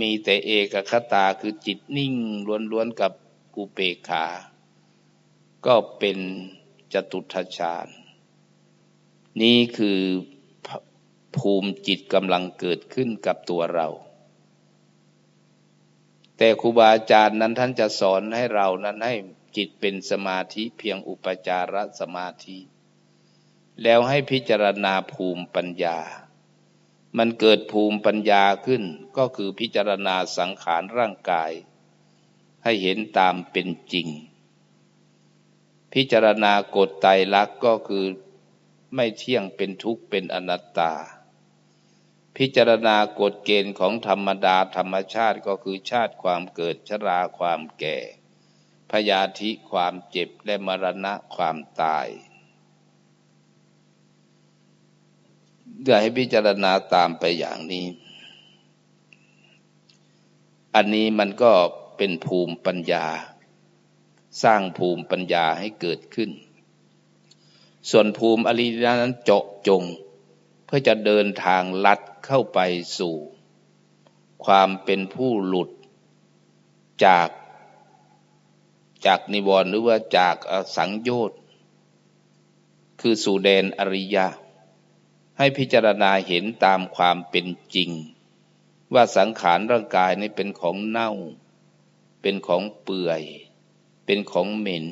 มีแต่เอกคตาคือจิตนิ่งล้วนๆกับกุเปกขา ก็เป็นจตุทัชฌานนี่คือภูมิจิตกำลังเกิดขึ้นกับตัวเรา แต่ครูบาอาจารย์นั้นท่านจะสอนให้เรานั้นให้จิตเป็นสมาธิเพียงอุปจารสมาธิ แล้วให้พิจารณาภูมิปัญญา มันเกิดภูมิปัญญาขึ้น ก็คือพิจารณาสังขารร่างกาย ให้เห็นตามเป็นจริง พิจารณากฎไตรลักษณ์ก็คือไม่เที่ยงเป็นทุกข์เป็นอนัตตา พิจารณากฎเกณฑ์ของธรรมดาธรรมชาติก็คือชาติความเกิดชราความแก่ พยาธิความเจ็บและมรณะความตายเดี๋ยวให้พิจารณาตามไปอย่างนี้ อันนี้มันก็เป็นภูมิปัญญา สร้างภูมิปัญญาให้เกิดขึ้น ส่วนภูมิอริยนั้นเจาะจง เพื่อจะเดินทางลัดเข้าไปสู่ ความเป็นผู้หลุดจากจากนิวรณ์หรือว่าจากสังโยชน์ คือสู่แดนอริยะ ให้พิจารณาเห็นตามความเป็นจริง ว่าสังขารร่างกายนี้เป็นของเน่า เป็นของเปื่อย เป็นของเหม็น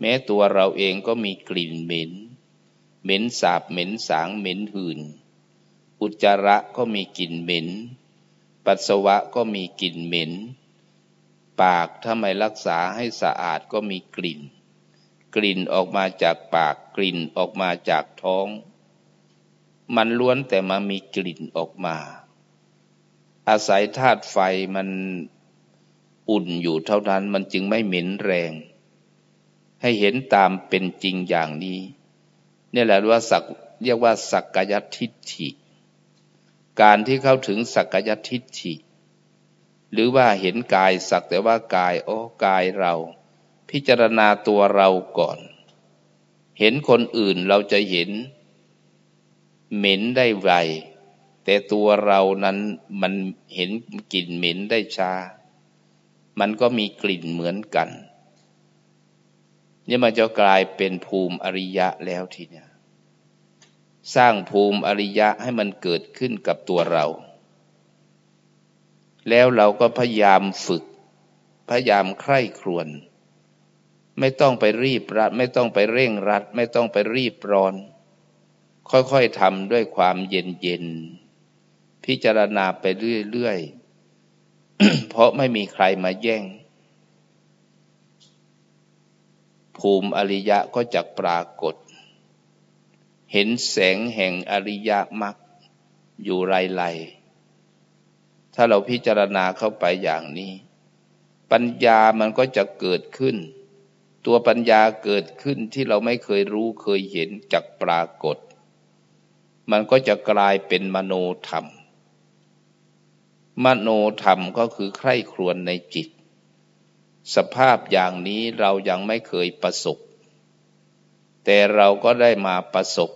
แม้ตัวเราเองก็มีกลิ่นเหม็น เหม็นสาบเหม็นสางเหม็นหื่นอุจจาระก็มีกลิ่นเหม็น ปัสสาวะก็มีกลิ่นเหม็น ปากถ้าไม่รักษาให้สะอาดก็มีกลิ่น กลิ่นออกมาจากปากกลิ่นออกมาจากท้อง มันล้วนแต่มามีกลิ่นออกมาอาศัยธาตุไฟมัน อุ่นอยู่เท่านั้นมันจึงไม่เหม็นแรง ให้เห็นตามเป็นจริงอย่างนี้นี่แหละว่าสักเรียกว่า สักกายทิฏฐิ การที่เข้าถึงสักกายทิฏฐิ หรือว่าเห็นกายสักแต่ว่ากายโอ้กายเรา พิจารณาตัวเราก่อน เห็นคนอื่นเราจะเห็น เหม็นได้ไวแต่ตัวเรานั้นมันเห็นกลิ่นเหม็นได้ช้า มันก็มีกลิ่นเหมือนกันนี่มันจะกลายเป็นภูมิอริยะแล้วทีเนี้ยสร้างภูมิอริยะให้มันเกิดขึ้นกับตัวเรา แล้วเราก็พยายามฝึก พยายามใคร่ครวญไม่ต้องไปรีบรัด ไม่ต้องไปเร่งรัด ไม่ต้องไปรีบร้อน ค่อยๆทำด้วยความเย็นๆพิจารณาไปเรื่อยๆ เพราะไม่มีใครมาแย่ง ภูมิอริยะก็จะปรากฏ เห็นแสงแห่งอริยมรรคอยู่ไรไรถ้าเราพิจารณาเข้าไปอย่างนี้ ปัญญามันก็จะเกิดขึ้น ตัวปัญญาเกิดขึ้นที่เราไม่เคยรู้เคยเห็นจากปรากฏ มันก็จะกลายเป็นมโนธรรม มโนธรรมก็คือใคร่ครวญในจิต สภาพอย่างนี้เรายังไม่เคยประสบ แต่เราก็ได้มาประสบ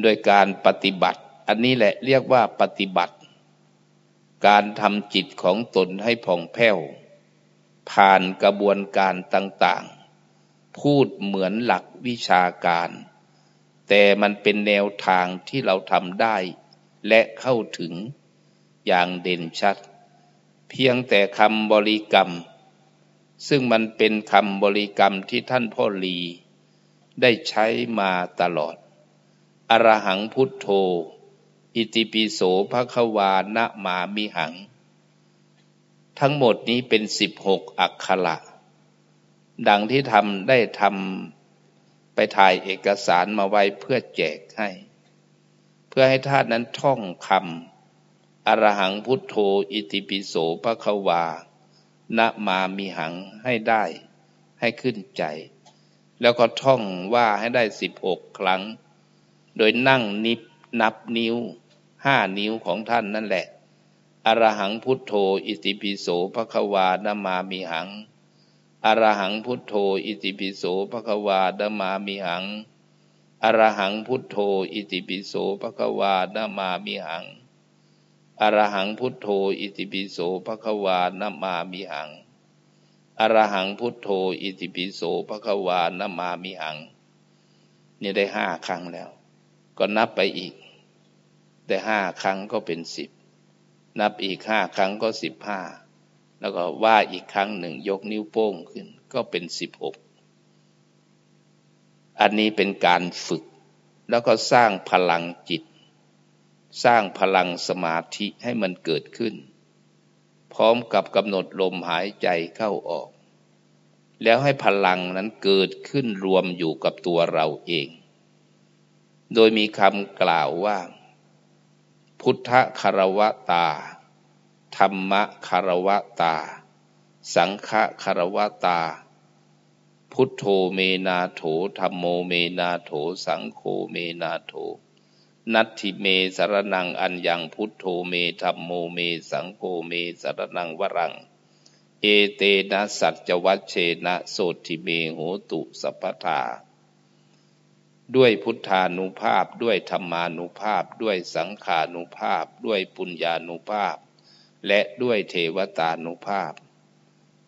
โดยการปฏิบัติ อันนี้แหละเรียกว่าปฏิบัติ การทำจิตของตนให้ผ่องแผ้ว ผ่านกระบวนการต่างๆ พูดเหมือนหลักวิชาการ แต่มันเป็นแนวทางที่เราทำได้และเข้าถึง อย่างเด่นชัด เพียงแต่คำบริกรรม ซึ่งมันเป็นคำบริกรรมที่ท่านพ่อลี ได้ใช้มาตลอด อรหังพุทโธ อิติปิโสภควานะมามิหัง ทั้งหมดนี้เป็นสิบหกอักขระดังที่ทำได้ทำไปถ่ายเอกสารมาไว้เพื่อแจกให้ เพื่อให้ท่านนั้นท่องคำ อรหังพุทโธอิติปิโสภะควานะมามีหังให้ได้ให้ขึ้นใจ แล้วก็ท่องว่าให้ได้สิบหกครั้ง โดยนั่งนิบนับนิ้วห้านิ้วของท่านนั่นแหละ อรหังพุทโธอิติปิโสภควานามามิหัง อรหังพุทโธอิติปิโสภควานามามิหัง อรหังพุทโธอิติปิโสภควานามามิหัง อรหังพุทโธอิติปิโสภควานามามิหัง อรหังพุทโธอิติปิโสภควานามามิหังนี่ได้ห้าครั้งแล้ว ก็นับไปอีก ได้ห้าครั้งก็เป็นสิบ นับอีกห้าครั้งก็สิบห้า แล้วก็ว่าอีกครั้งหนึ่งยกนิ้วโป้งขึ้น ก็เป็นสิบหก อันนี้เป็นการฝึก แล้วก็สร้างพลังจิต สร้างพลังสมาธิให้มันเกิดขึ้น พร้อมกับกำหนดลมหายใจเข้าออก แล้วให้พลังนั้นเกิดขึ้นรวมอยู่กับตัวเราเอง โดยมีคำกล่าวว่า พุทธคารวตา ธรรมคารวตา สังฆคารวตา พุทโธเมนาโถธรรมโมเมนาโถ สังโฆเมนาโถ นัตถิเมสารนังอัญญังพุทโธเมธรรมโมเมสังโฆเมสารนังวรัง เอเตนะสัจวัชเชนะโสติเมโหตุสัพพาด้วยพุทธานุภาพด้วยธรรมานุภาพด้วยสังขานุภาพด้วยปุญญานุภาพ และด้วยเทวตานุภาพ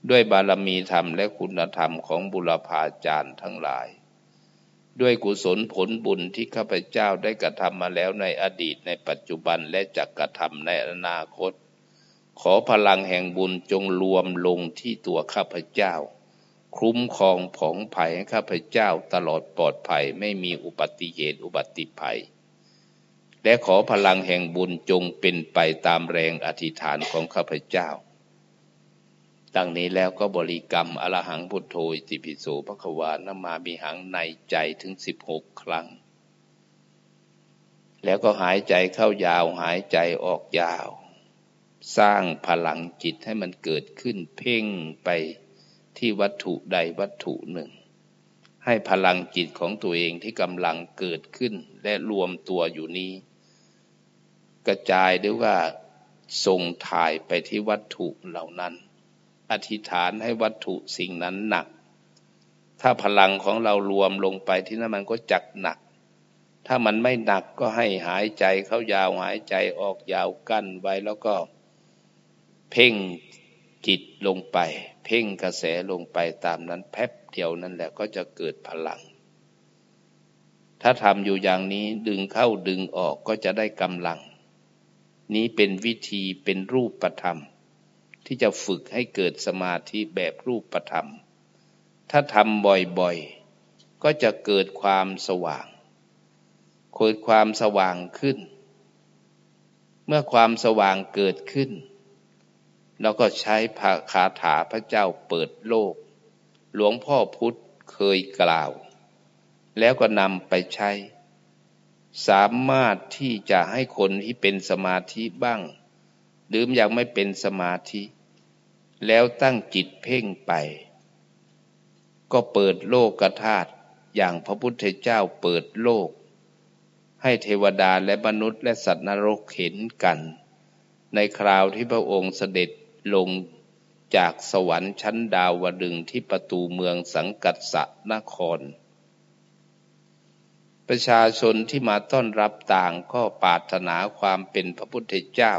ด้วยบารมีธรรมและคุณธรรมของบุรพาจารย์ทั้งหลาย ด้วยกุศลผลบุญที่ข้าพเจ้าได้กระทำมาแล้วในอดีตในปัจจุบันและจะกระทำในอนาคต ขอพลังแห่งบุญจงรวมลงที่ตัวข้าพเจ้า คุ้มครองผองภัยให้ข้าพเจ้าตลอดปลอดภัยไม่มีอุบัติเหตุอุบัติภัย และขอพลังแห่งบุญจงเป็นไปตามแรงอธิษฐานของข้าพเจ้า ดังนี้แล้วก็บริกรรมอรหังพุทโธจิปิโสพระควานมาบิหังในใจถึงสิบหกครั้ง แล้วก็หายใจเข้ายาวหายใจออกยาว สร้างพลังจิตให้มันเกิดขึ้นเพ่งไปที่วัตถุใดวัตถุหนึ่ง ให้พลังจิตของตัวเองที่กำลังเกิดขึ้นและรวมตัวอยู่นี้ กระจายหรือว่าส่งถ่ายไปที่วัตถุเหล่านั้น อธิษฐานให้วัตถุสิ่งนั้นหนัก ถ้าพลังของเรารวมลงไปที่นั่นมันก็จักหนัก ถ้ามันไม่หนักก็ให้หายใจเข้ายาวหายใจออกยาวกั้นไว้แล้วก็ เพ่งจิตลงไป เพ่งกระแสลงไปตามนั้นแป๊บเดียวนั่นแหละก็จะเกิดพลัง ถ้าทำอยู่อย่างนี้ดึงเข้าดึงออกก็จะได้กำลัง นี้เป็นวิธีเป็นรูปธรรม ที่จะฝึกให้เกิดสมาธิแบบรูปธรรม ถ้าทำบ่อยๆ ก็จะเกิดความสว่าง เกิดความสว่างขึ้น เมื่อความสว่างเกิดขึ้นแล้วก็ใช้คาถาพระเจ้าเปิดโลก หลวงพ่อพุธเคยกล่าว แล้วก็นำไปใช้ สามารถที่จะให้คนที่เป็นสมาธิบ้าง หรือยังไม่เป็นสมาธิ แล้วตั้งจิตเพ่งไป ก็เปิดโลกกธาตุอย่างพระพุทธเจ้าเปิดโลก ให้เทวดาและมนุษย์และสัตว์นรกเห็นกัน ในคราวที่พระองค์เสด็จลงจากสวรรค์ชั้นดาวดึงที่ประตูเมืองสังกัดสะนคร ประชาชนที่มาต้อนรับต่างก็ปรารถนาความเป็นพระพุทธเจ้า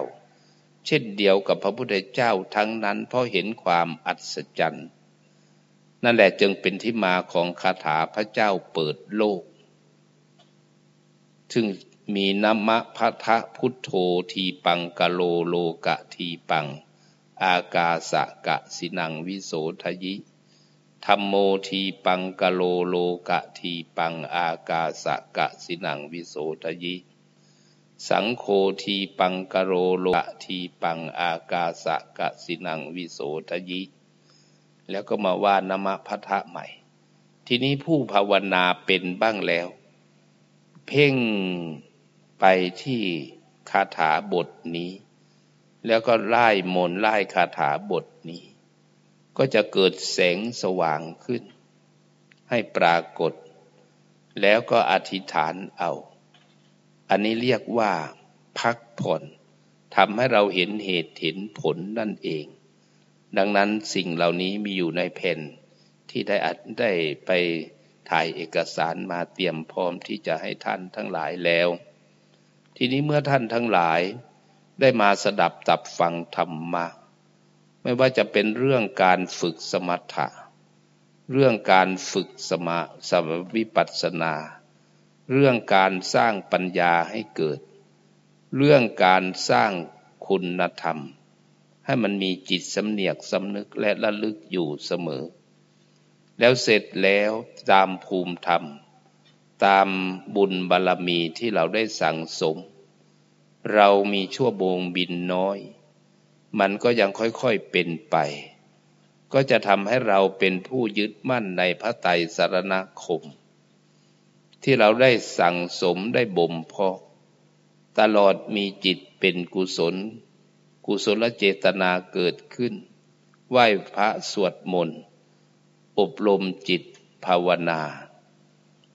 เช่นเดียวกับพระพุทธเจ้าทั้งนั้น เพราะเห็นความอัศจรรย์ นั่นแหละจึงเป็นที่มาของคาถาพระเจ้าเปิดโลก ซึ่งมีนัมมะพัทะพุทโธทีปังกะโลโลกะทีปัง อากาสะกะสินังวิโสทยิธรรมโมทีปังกะโลโลกะทีปัง อากาสะกะสินังวิโสทยิ สังโฆทีปังกโลโลกทีปังอากาสะกะสินังวิโสทยิ แล้วก็มาว่านมะพัทะใหม่ ทีนี้ผู้ภาวนาเป็นบ้างแล้ว เพ่งไปที่คาถาบทนี้ แล้วก็ไล่มนไล่คาถาบทนี้ ก็จะเกิดแสงสว่างขึ้น ให้ปรากฏ แล้วก็อธิษฐานเอา อันนี้เรียกว่าพักผ่อนทำให้เราเห็นเหตุเห็นผลนั่นเอง ดังนั้นสิ่งเหล่านี้มีอยู่ในแผ่นที่ได้อัดได้ไปถ่ายเอกสารมาเตรียมพร้อมที่จะให้ท่านทั้งหลายแล้ว ทีนี้เมื่อท่านทั้งหลายได้มาสดับตับฟังธรรมะ ไม่ว่าจะเป็นเรื่องการฝึกสมถะ เรื่องการฝึกสมาสมวิปัสสนา เรื่องการสร้างปัญญาให้เกิด เรื่องการสร้างคุณธรรม ให้มันมีจิตสำเนียกสำนึกและระลึกอยู่เสมอ แล้วเสร็จแล้วตามภูมิธรรม ตามบุญบารรมีที่เราได้สั่งสม เรามีชั่วโมงบินน้อย มันก็ยังค่อยๆเป็นไป ก็จะทำให้เราเป็นผู้ยึดมั่นในพระไตรสรณคม ที่เราได้สั่งสมได้บ่มเพาะ ตลอดมีจิตเป็นกุศล กุศลเจตนาเกิดขึ้น ไหว้พระสวดมนต์ อบรมจิตภาวนา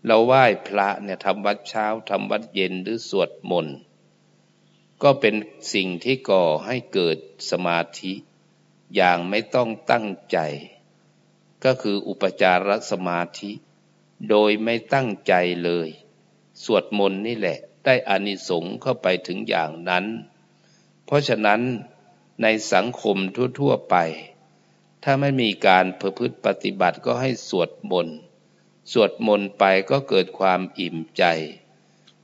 เราไหว้พระเนี่ยทำวัดเช้าทำวัดเย็นหรือสวดมนต์ ก็เป็นสิ่งที่ก่อให้เกิดสมาธิ อย่างไม่ต้องตั้งใจ ก็คืออุปจารสมาธิ โดยไม่ตั้งใจเลย สวดมนต์นี่แหละ ได้อานิสงส์เข้าไปถึงอย่างนั้น เพราะฉะนั้นในสังคมทั่วๆไป ถ้าไม่มีการประพฤติปฏิบัติก็ให้สวดมนต์สวดมนต์ไปก็เกิดความอิ่มใจ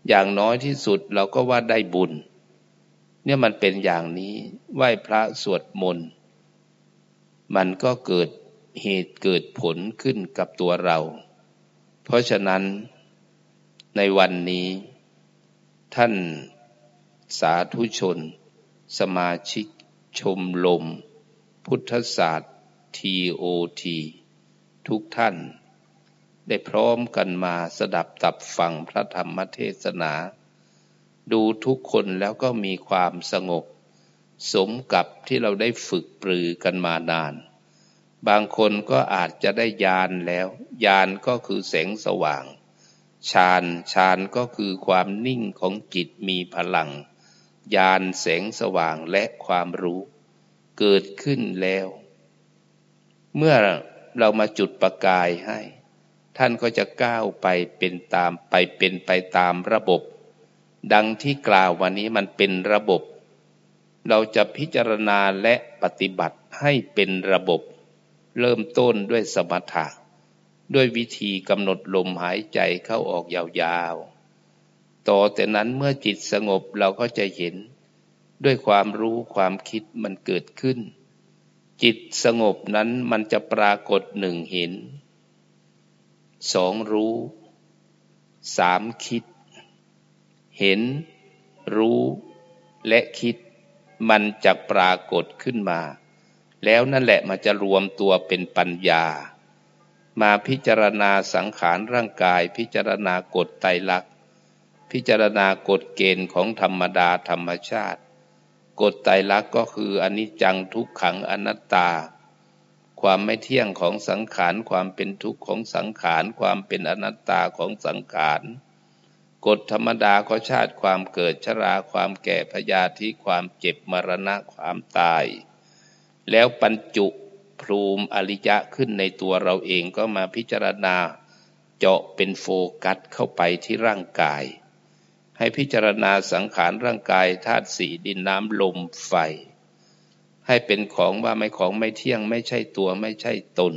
อย่างน้อยที่สุดเราก็ว่าได้บุญ เนี่ยมันเป็นอย่างนี้ไหว้พระสวดมนต์มันก็เกิดเหตุเกิดผลขึ้นกับตัวเรา เพราะฉะนั้นในวันนี้ ท่านสาธุชน สมาชิก ชมลม พุทธศาสตร์ทีโอทีทุกท่าน ได้พร้อมกันมาสดับตับฟังพระธรรมเทศนา ดูทุกคนแล้วก็มีความสงบ สมกับที่เราได้ฝึกปรือกันมานาน บางคนก็อาจจะได้ยานแล้วยานก็คือแสงสว่างฌานฌานก็คือความนิ่งของจิตมีพลังยานแสงสว่างและความรู้ เกิดขึ้นแล้ว เมื่อเรามาจุดประกายให้ ท่านก็จะก้าวไปเป็นตามไปเป็นไปตามระบบ ดังที่กล่าววันนี้มันเป็นระบบ เราจะพิจารณาและปฏิบัติให้เป็นระบบ เริ่มต้นด้วยสมถะ ด้วยวิธีกำหนดลมหายใจเข้าออกยาวๆ ต่อแต่นั้นเมื่อจิตสงบเราก็จะเห็น ด้วยความรู้ความคิดมันเกิดขึ้น จิตสงบนั้นมันจะปรากฏหนึ่งเห็นสองรู้สามคิด เห็น รู้ และคิด มันจะปรากฏขึ้นมา แล้วนั่นแหละมันจะรวมตัวเป็นปัญญา มาพิจารณาสังขารร่างกาย พิจารณากฎไตรลักษณ์พิจารณากฎเกณฑ์ของธรรมดาธรรมชาติ กฎไตรลักษณ์ก็คืออนิจจังทุกขังอนัตตา ความไม่เที่ยงของสังขารความเป็นทุกข์ของสังขารความเป็นอนัตตาของสังขารกฎธรรมดาก็ชาติความเกิดชราความแก่พยาธิความเจ็บมรณะความตาย แล้วปัญจุภูมิอริยะขึ้นในตัวเราเองก็มาพิจารณาเจาะเป็นโฟกัสเข้าไปที่ร่างกาย ให้พิจารณาสังขารร่างกายธาตุสี่ดินน้ำลมไฟ ให้เป็นของว่าไม่ของไม่เที่ยงไม่ใช่ตัวไม่ใช่ตน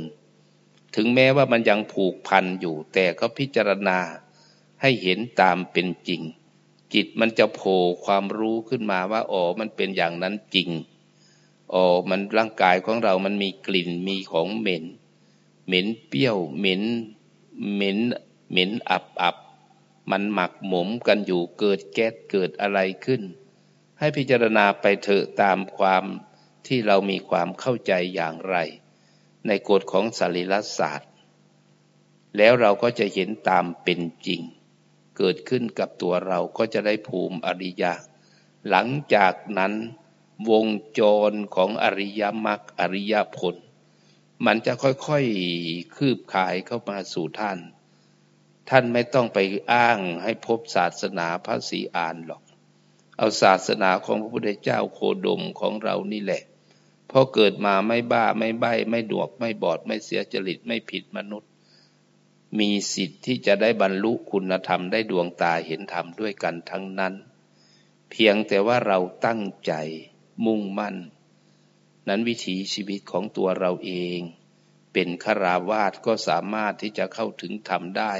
ถึงแม้ว่ามันยังผูกพันอยู่แต่ก็พิจารณาให้เห็นตามเป็นจริง จิตมันจะโผล่ความรู้ขึ้นมาว่าอ๋อมันเป็นอย่างนั้นจริง อ๋อมันร่างกายของเรามันมีกลิ่นมีของเหม็น เหม็นเปรี้ยวเหม็นเหม็นเหม็นอับอับมันหมักหมมกันอยู่เกิดแก๊สเกิดอะไรขึ้น ให้พิจารณาไปเถอะตามความที่เรามีความเข้าใจอย่างไร ในกฎของสรีรศาสตร์ แล้วเราก็จะเห็นตามเป็นจริง เกิดขึ้นกับตัวเราก็จะได้ภูมิอริยะ หลังจากนั้น วงจรของอริยมรรคอริยผล มันจะค่อยๆคืบขายเข้ามาสู่ท่าน ท่านไม่ต้องไปอ้างให้พบศาสนาพระศรีอานหรอก เอาศาสนาของพระพุทธเจ้าโคดมของเรานี่แหละพอเกิดมาไม่บ้าไม่ใบ้ไม่ดวกไม่บอดไม่เสียจริตไม่ผิดมนุษย์ มีสิทธิ์ที่จะได้บรรลุคุณธรรมได้ดวงตาเห็นธรรมด้วยกันทั้งนั้น เพียงแต่ว่าเราตั้งใจ มุ่งมั่น นั้นวิถีชีวิตของตัวเราเอง เป็นคราวาสก็สามารถที่จะเข้าถึงธรรมได้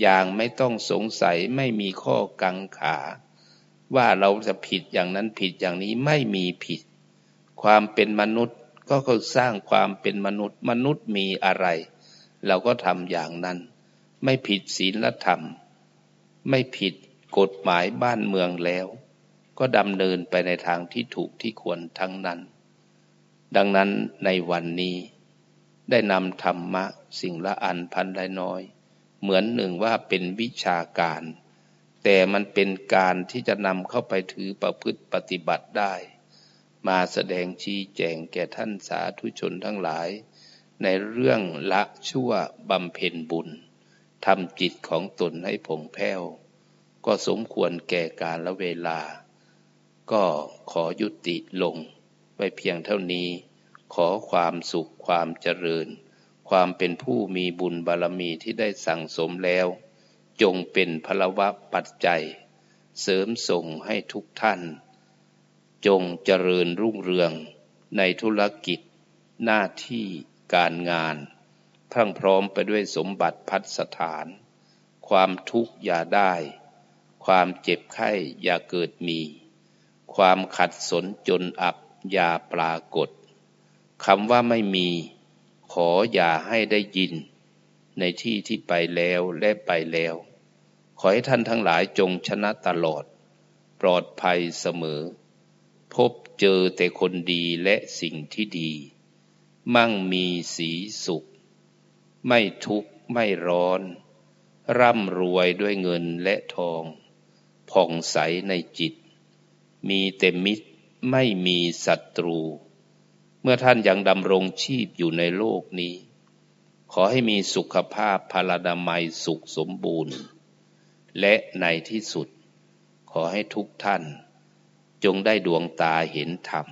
อย่างไม่ต้องสงสัยไม่มีข้อกังขา ว่าเราจะผิดอย่างนั้นผิดอย่างนี้ไม่มีผิด ความเป็นมนุษย์ก็คือสร้างความเป็นมนุษย์ มนุษย์มีอะไร เราก็ทำอย่างนั้น ไม่ผิดศีลธรรม ไม่ผิดกฎหมายบ้านเมืองแล้ว ก็ดำเนินไปในทางที่ถูกที่ควรทั้งนั้น ดังนั้นในวันนี้ได้นำธรรมะสิ่งละอันพันละน้อย เหมือนหนึ่งว่าเป็นวิชาการ แต่มันเป็นการที่จะนำเข้าไปถือประพฤติปฏิบัติได้ มาแสดงชี้แจงแก่ท่านสาธุชนทั้งหลาย ในเรื่องละชั่วบำเพ็ญบุญทำจิตของตนให้ผ่องแผ้ว ก็สมควรแก่การละเวลา ก็ขอยุติลงไว้เพียงเท่านี้ ขอความสุขความเจริญ ความเป็นผู้มีบุญบารมีที่ได้สั่งสมแล้ว จงเป็นพลวะปัจจัย เสริมส่งให้ทุกท่าน จงเจริญรุ่งเรืองในธุรกิจ หน้าที่การงานพรั่งพร้อมไปด้วยสมบัติพัฒสถาน ความทุกข์อย่าได้ ความเจ็บไข้อย่าเกิดมี ความขัดสนจนอับอย่าปรากฏคำว่าไม่มี ขออย่าให้ได้ยิน ในที่ที่ไปแล้วและไปแล้ว ขอให้ท่านทั้งหลายจงชนะตลอด ปลอดภัยเสมอ พบเจอแต่คนดีและสิ่งที่ดี มั่งมีสีสุข ไม่ทุกข์ไม่ร้อน ร่ำรวยด้วยเงินและทอง ผ่องใสในจิต มีเต็มมิตรไม่มีศัตรู เมื่อท่านยังดำรงชีพอยู่ในโลกนี้ ขอให้มีสุขภาพพลานามัยสุขสมบูรณ์ และในที่สุด ขอให้ทุกท่าน จงได้ดวงตาเห็นธรรม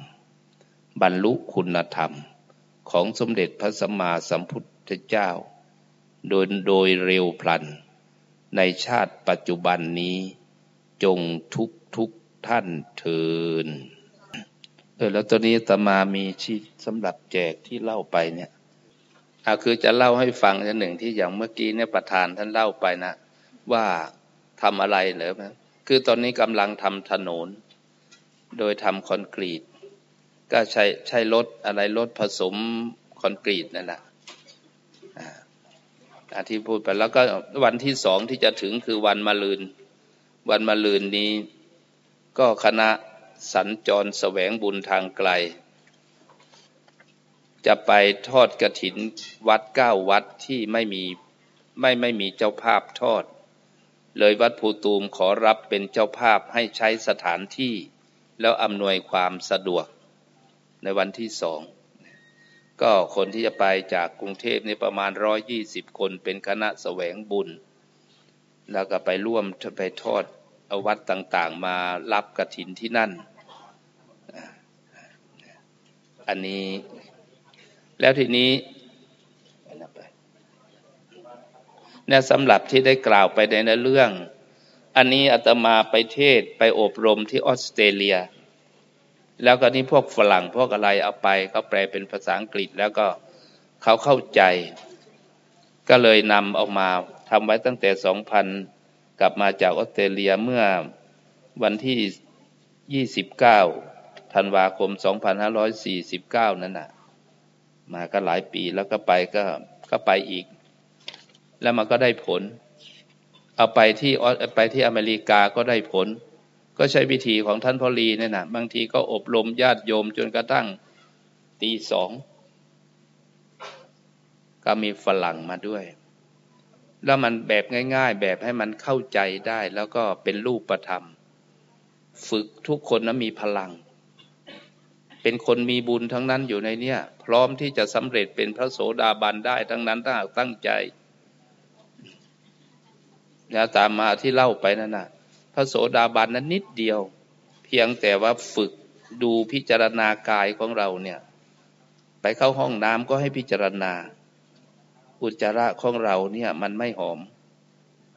บรรลุคุณธรรมของสมเด็จพระสัมมาสัมพุทธเจ้า โดยโดยเร็วพลัน ในชาติปัจจุบันนี้จงทุกทุก ท่านเทินเออแล้วตอนนี้ตมามีชีสำหรับแจกที่เล่าไปเนี่ยอาคือจะเล่าให้ฟังอย่างหนึ่งที่อย่างเมื่อกี้เนี่ยประธานท่านเล่าไปนะ ว่าทำอะไรเหรอคือตอนนี้กำลังทำถนน โดยทำคอนกรีต ก็ใช้ใช้รถอะไรรถผสมคอนกรีตนั่นแหละอาที่พูดไปแล้วก็วันที่สองที่จะถึงคือวันมะรืน วันมะรืนนี้ ก็คณะสัญจรแสวงบุญทางไกล จะไปทอดกระถินวัดเก้าวัดที่ไม่มีไม่ไม่มีเจ้าภาพทอด เลยวัดภูตูมขอรับเป็นเจ้าภาพให้ใช้สถานที่ แล้วอำนวยความสะดวกในวันที่สอง ก็คนที่จะไปจากกรุงเทพนี่ประมาณร้อยี่สิบคนเป็นคณะแสวงบุญ แล้วก็ไปร่วมไปทอด วัดต่างๆ มารับกระถินที่นั่น อันนี้แล้วทีนี้เนี่ยสำหรับที่ได้กล่าวไปในเรื่อง อันนี้อาตมาไปเทศไปอบรมที่ออสเตรเลีย แล้วก็นี่พวกฝรั่งพวกอะไรเอาไปเขาแปลเป็นภาษาอังกฤษแล้วก็เขาเข้าใจ ก็เลยนำออกมาทำไว้ตั้งแต่สองพัน กลับมาจากออสเตรเลียเมื่อวันที่ยี่สิบเก้าธันวาคม 2549 นั่นน่ะ มาก็หลายปีแล้วก็ไปก็ก็ไปอีก แล้วมันก็ได้ผล เอาไปที่ไปที่อเมริกาก็ได้ผล ก็ใช้วิธีของท่านพอลีเนี่ยนะบางทีก็อบรมญาติโยมจนกระทั่งตีสอง ก็มีฝรั่งมาด้วย แล้วมันแบบง่าย ๆ แบบให้มันเข้าใจได้แล้วก็เป็นรูปธรรม ฝึกทุกคนนะมีพลัง เป็นคนมีบุญทั้งนั้นอยู่ในเนี้ยพร้อมที่จะสำเร็จเป็นพระโสดาบันได้ทั้งนั้นถ้าหากตั้งใจแล้วตามมาที่เล่าไปนั่นนะพระโสดาบันนั้นนิดเดียว เพียงแต่ว่าฝึกดูพิจารณากายของเราเนี่ย ไปเข้าห้องน้ำก็ให้พิจารณา อุจจาระของเราเนี่ย มันไม่หอม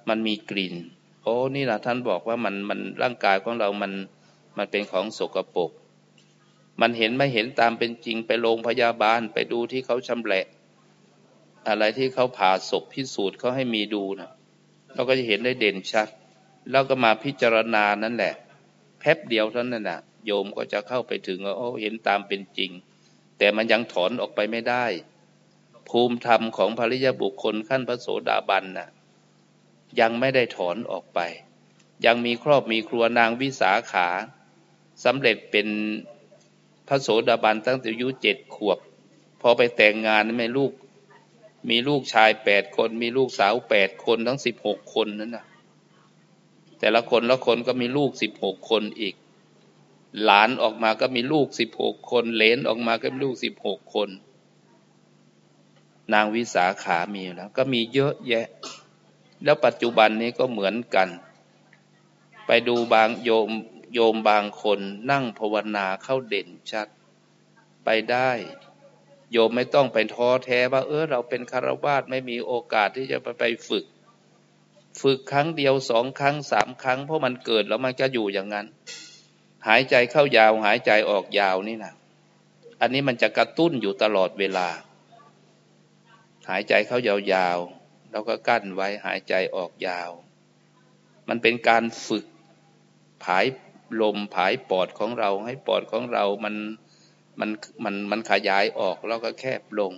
มันมีกลิ่น โอ้นี่แหละท่านบอกว่ามันมันร่างกายของเรามันมันเป็นของสกปรกมันเห็นไม่เห็นตามเป็นจริงไปโรงพยาบาลไปดูที่เขาชำแหละ อะไรที่เขาผ่าศพพิสูจน์เขาให้มีดูนะเราก็จะเห็นได้เด่นชัดแล้วก็มาพิจารณานั่นแหละแป๊บเดียวเท่านั้นน่ะโยมก็จะเข้าไปถึงว่าโอ้เห็นตามเป็นจริง แต่มันยังถอนออกไปไม่ได้ ภูมิธรรมของภริยบุคคลขั้นพระโสดาบันน่ะยังไม่ได้ถอนออกไป ยังมีครอบมีครัวนางวิสาขาสำเร็จเป็นพระโสดาบันตั้งแต่อายุเจ็ดขวบ พอไปแต่งงานไม่ลูก มีลูกชายแปดคน มีลูกสาวแปดคนทั้งสิบหกคนนั่นนะแต่ละคนละคนก็มีลูกสิบหกคนอีก หลานออกมาก็มีลูกสิบหกคน เลนออกมาก็มีลูกสิบหกคน นางวิสาขามีแล้ว ก็มีเยอะแยะ แล้วปัจจุบันนี้ก็เหมือนกัน ไปดูบางโยมโยมบางคนนั่งภาวนาเข้าเด่นชัด ไปได้ โยมไม่ต้องไปท้อแท้ว่า เออเราเป็นคารวาสไม่มีโอกาสที่จะไปไปฝึก ฝึกครั้งเดียวสองครั้งสามครั้งเพราะมันเกิดแล้วมันจะอยู่อย่างนั้น หายใจเข้ายาวหายใจออกยาวนี่นะอันนี้มันจะกระตุ้นอยู่ตลอดเวลา หายใจเข้ายาวๆ แล้วก็กั้นไว้หายใจออกยาว มันเป็นการฝึกผายลมผายปอดของเราให้ปอดของเรามันมันมันมันขยายออกแล้วก็แคบลง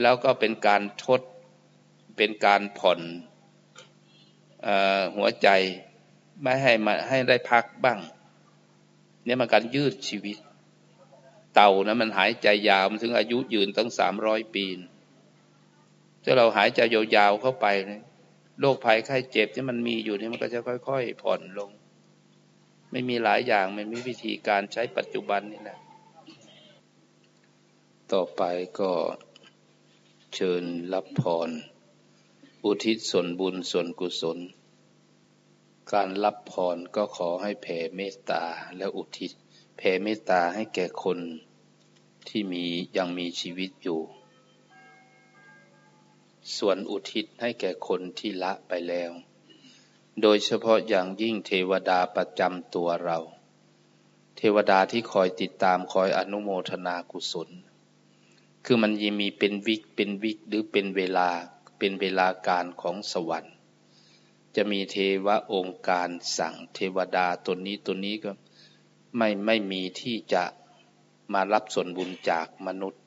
แล้วก็เป็นการทดเป็นการผ่อนหัวใจไม่ให้มาให้ได้พักบ้าง เนี่ยมันการยืดชีวิต เต่านะมันหายใจยาวมันถึงอายุยืนตั้งสามร้อยปี ถ้าเราหายใจยาวๆเข้าไปโรคภัยไข้เจ็บที่มันมีอยู่นี่มันก็จะค่อย ๆ ผ่อนลง ไม่มีหลายอย่างมันมีวิธีการใช้ปัจจุบันนี่แหละ ต่อไปก็เชิญรับพร อุทิศส่วนบุญส่วนกุศล การรับพรก็ขอให้แผ่เมตตาและอุทิศ แผ่เมตตาให้แก่คนที่มียังมีชีวิตอยู่ ส่วนอุทิศให้แก่คนที่ละไปแล้ว โดยเฉพาะอย่างยิ่งเทวดาประจำตัวเรา เทวดาที่คอยติดตามคอยอนุโมทนากุศล คือมันยังมีเป็นวิกเป็นวิกหรือเป็นเวลาเป็นเวลาการของสวรรค์ จะมีเทวะองค์การสั่งเทวดาตนนี้ตัวนี้ก็ไม่ไม่มีที่จะมารับส่วนบุญจากมนุษย์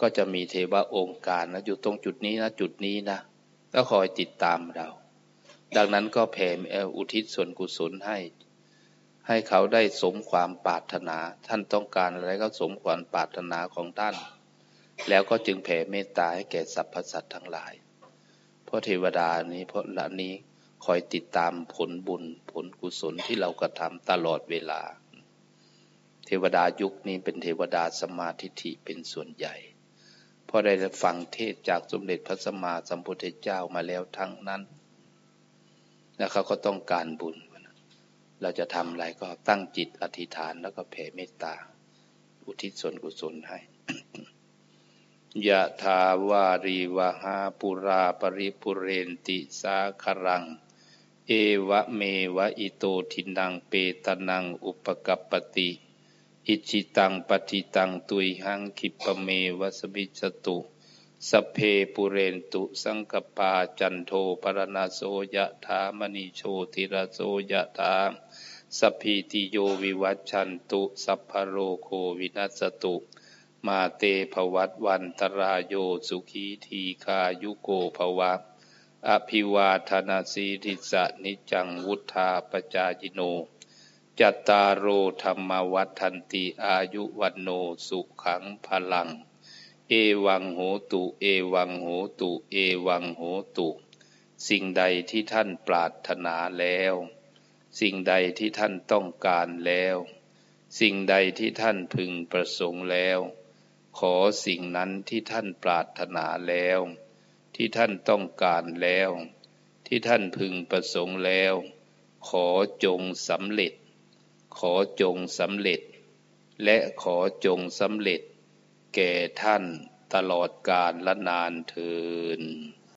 ก็จะมีเทวะองค์การนะอยู่ตรงจุดนี้นะจุดนี้นะก็คอยติดตามเรา ดังนั้นก็แผ่อุทิศส่วนกุศลให้ ให้เขาได้สมความปรารถนา ท่านต้องการอะไรก็สมความปรารถนาของท่าน แล้วก็จึงแผ่เมตตาให้แก่สรรพสัตว์ทั้งหลาย เพราะเทวดานี้เพราะละนี้คอยติดตามผลบุญผลกุศลที่เรากระทำตลอดเวลา เทวดายุคนี้เป็นเทวดาสมาธิิเป็นส่วนใหญ่ เพราะได้ฟังเทศจากสมเด็จพระสัมมาสัมพุทธเจ้ามาแล้วทั้งนั้นแล้วเขาก็ต้องการบุญ เราจะทำอะไรก็ตั้งจิตอธิษฐานแล้วก็แผ่เมตตา อุทิศส่วนกุศลให้ยะถาวาริวะหาปูรา ปะริปูเรนติสาคะรัง เอวะเมวะอิโตทินนังเปตานังอุปะกัปปะติ อิจฉิตังปัตถิตังตุมหัง ขิปปะเมวะสะมิชฌะตุ สัพเพปูเรนตุสังกัปปาจันโท ปัณณะระโสยะถา มะณิ โชติระโสยะถาสพีติโยวิวัชชันตุสัพพโรโควินัสตุ มาเตภวัตวันตรายโยสุขีทีคายุโกภวะ อภิวาธนาสีริสะนิจังวุธาปจายิโน จัตตารโอธรรมวัฏันติอายุวันโนสุขังพลัง เอวังโหตุ เอวังโหตุ เอวังโหตุ สิ่งใดที่ท่านปรารถนาแล้ว สิ่งใดที่ท่านต้องการแล้ว สิ่งใดที่ท่านพึงประสงค์แล้ว ขอสิ่งนั้นที่ท่านปรารถนาแล้ว ที่ท่านต้องการแล้ว ที่ท่านพึงประสงค์แล้ว ขอจงสำเร็จ ขอจงสำเร็จ และขอจงสำเร็จ แก่ท่านตลอดกาลละนานเทิน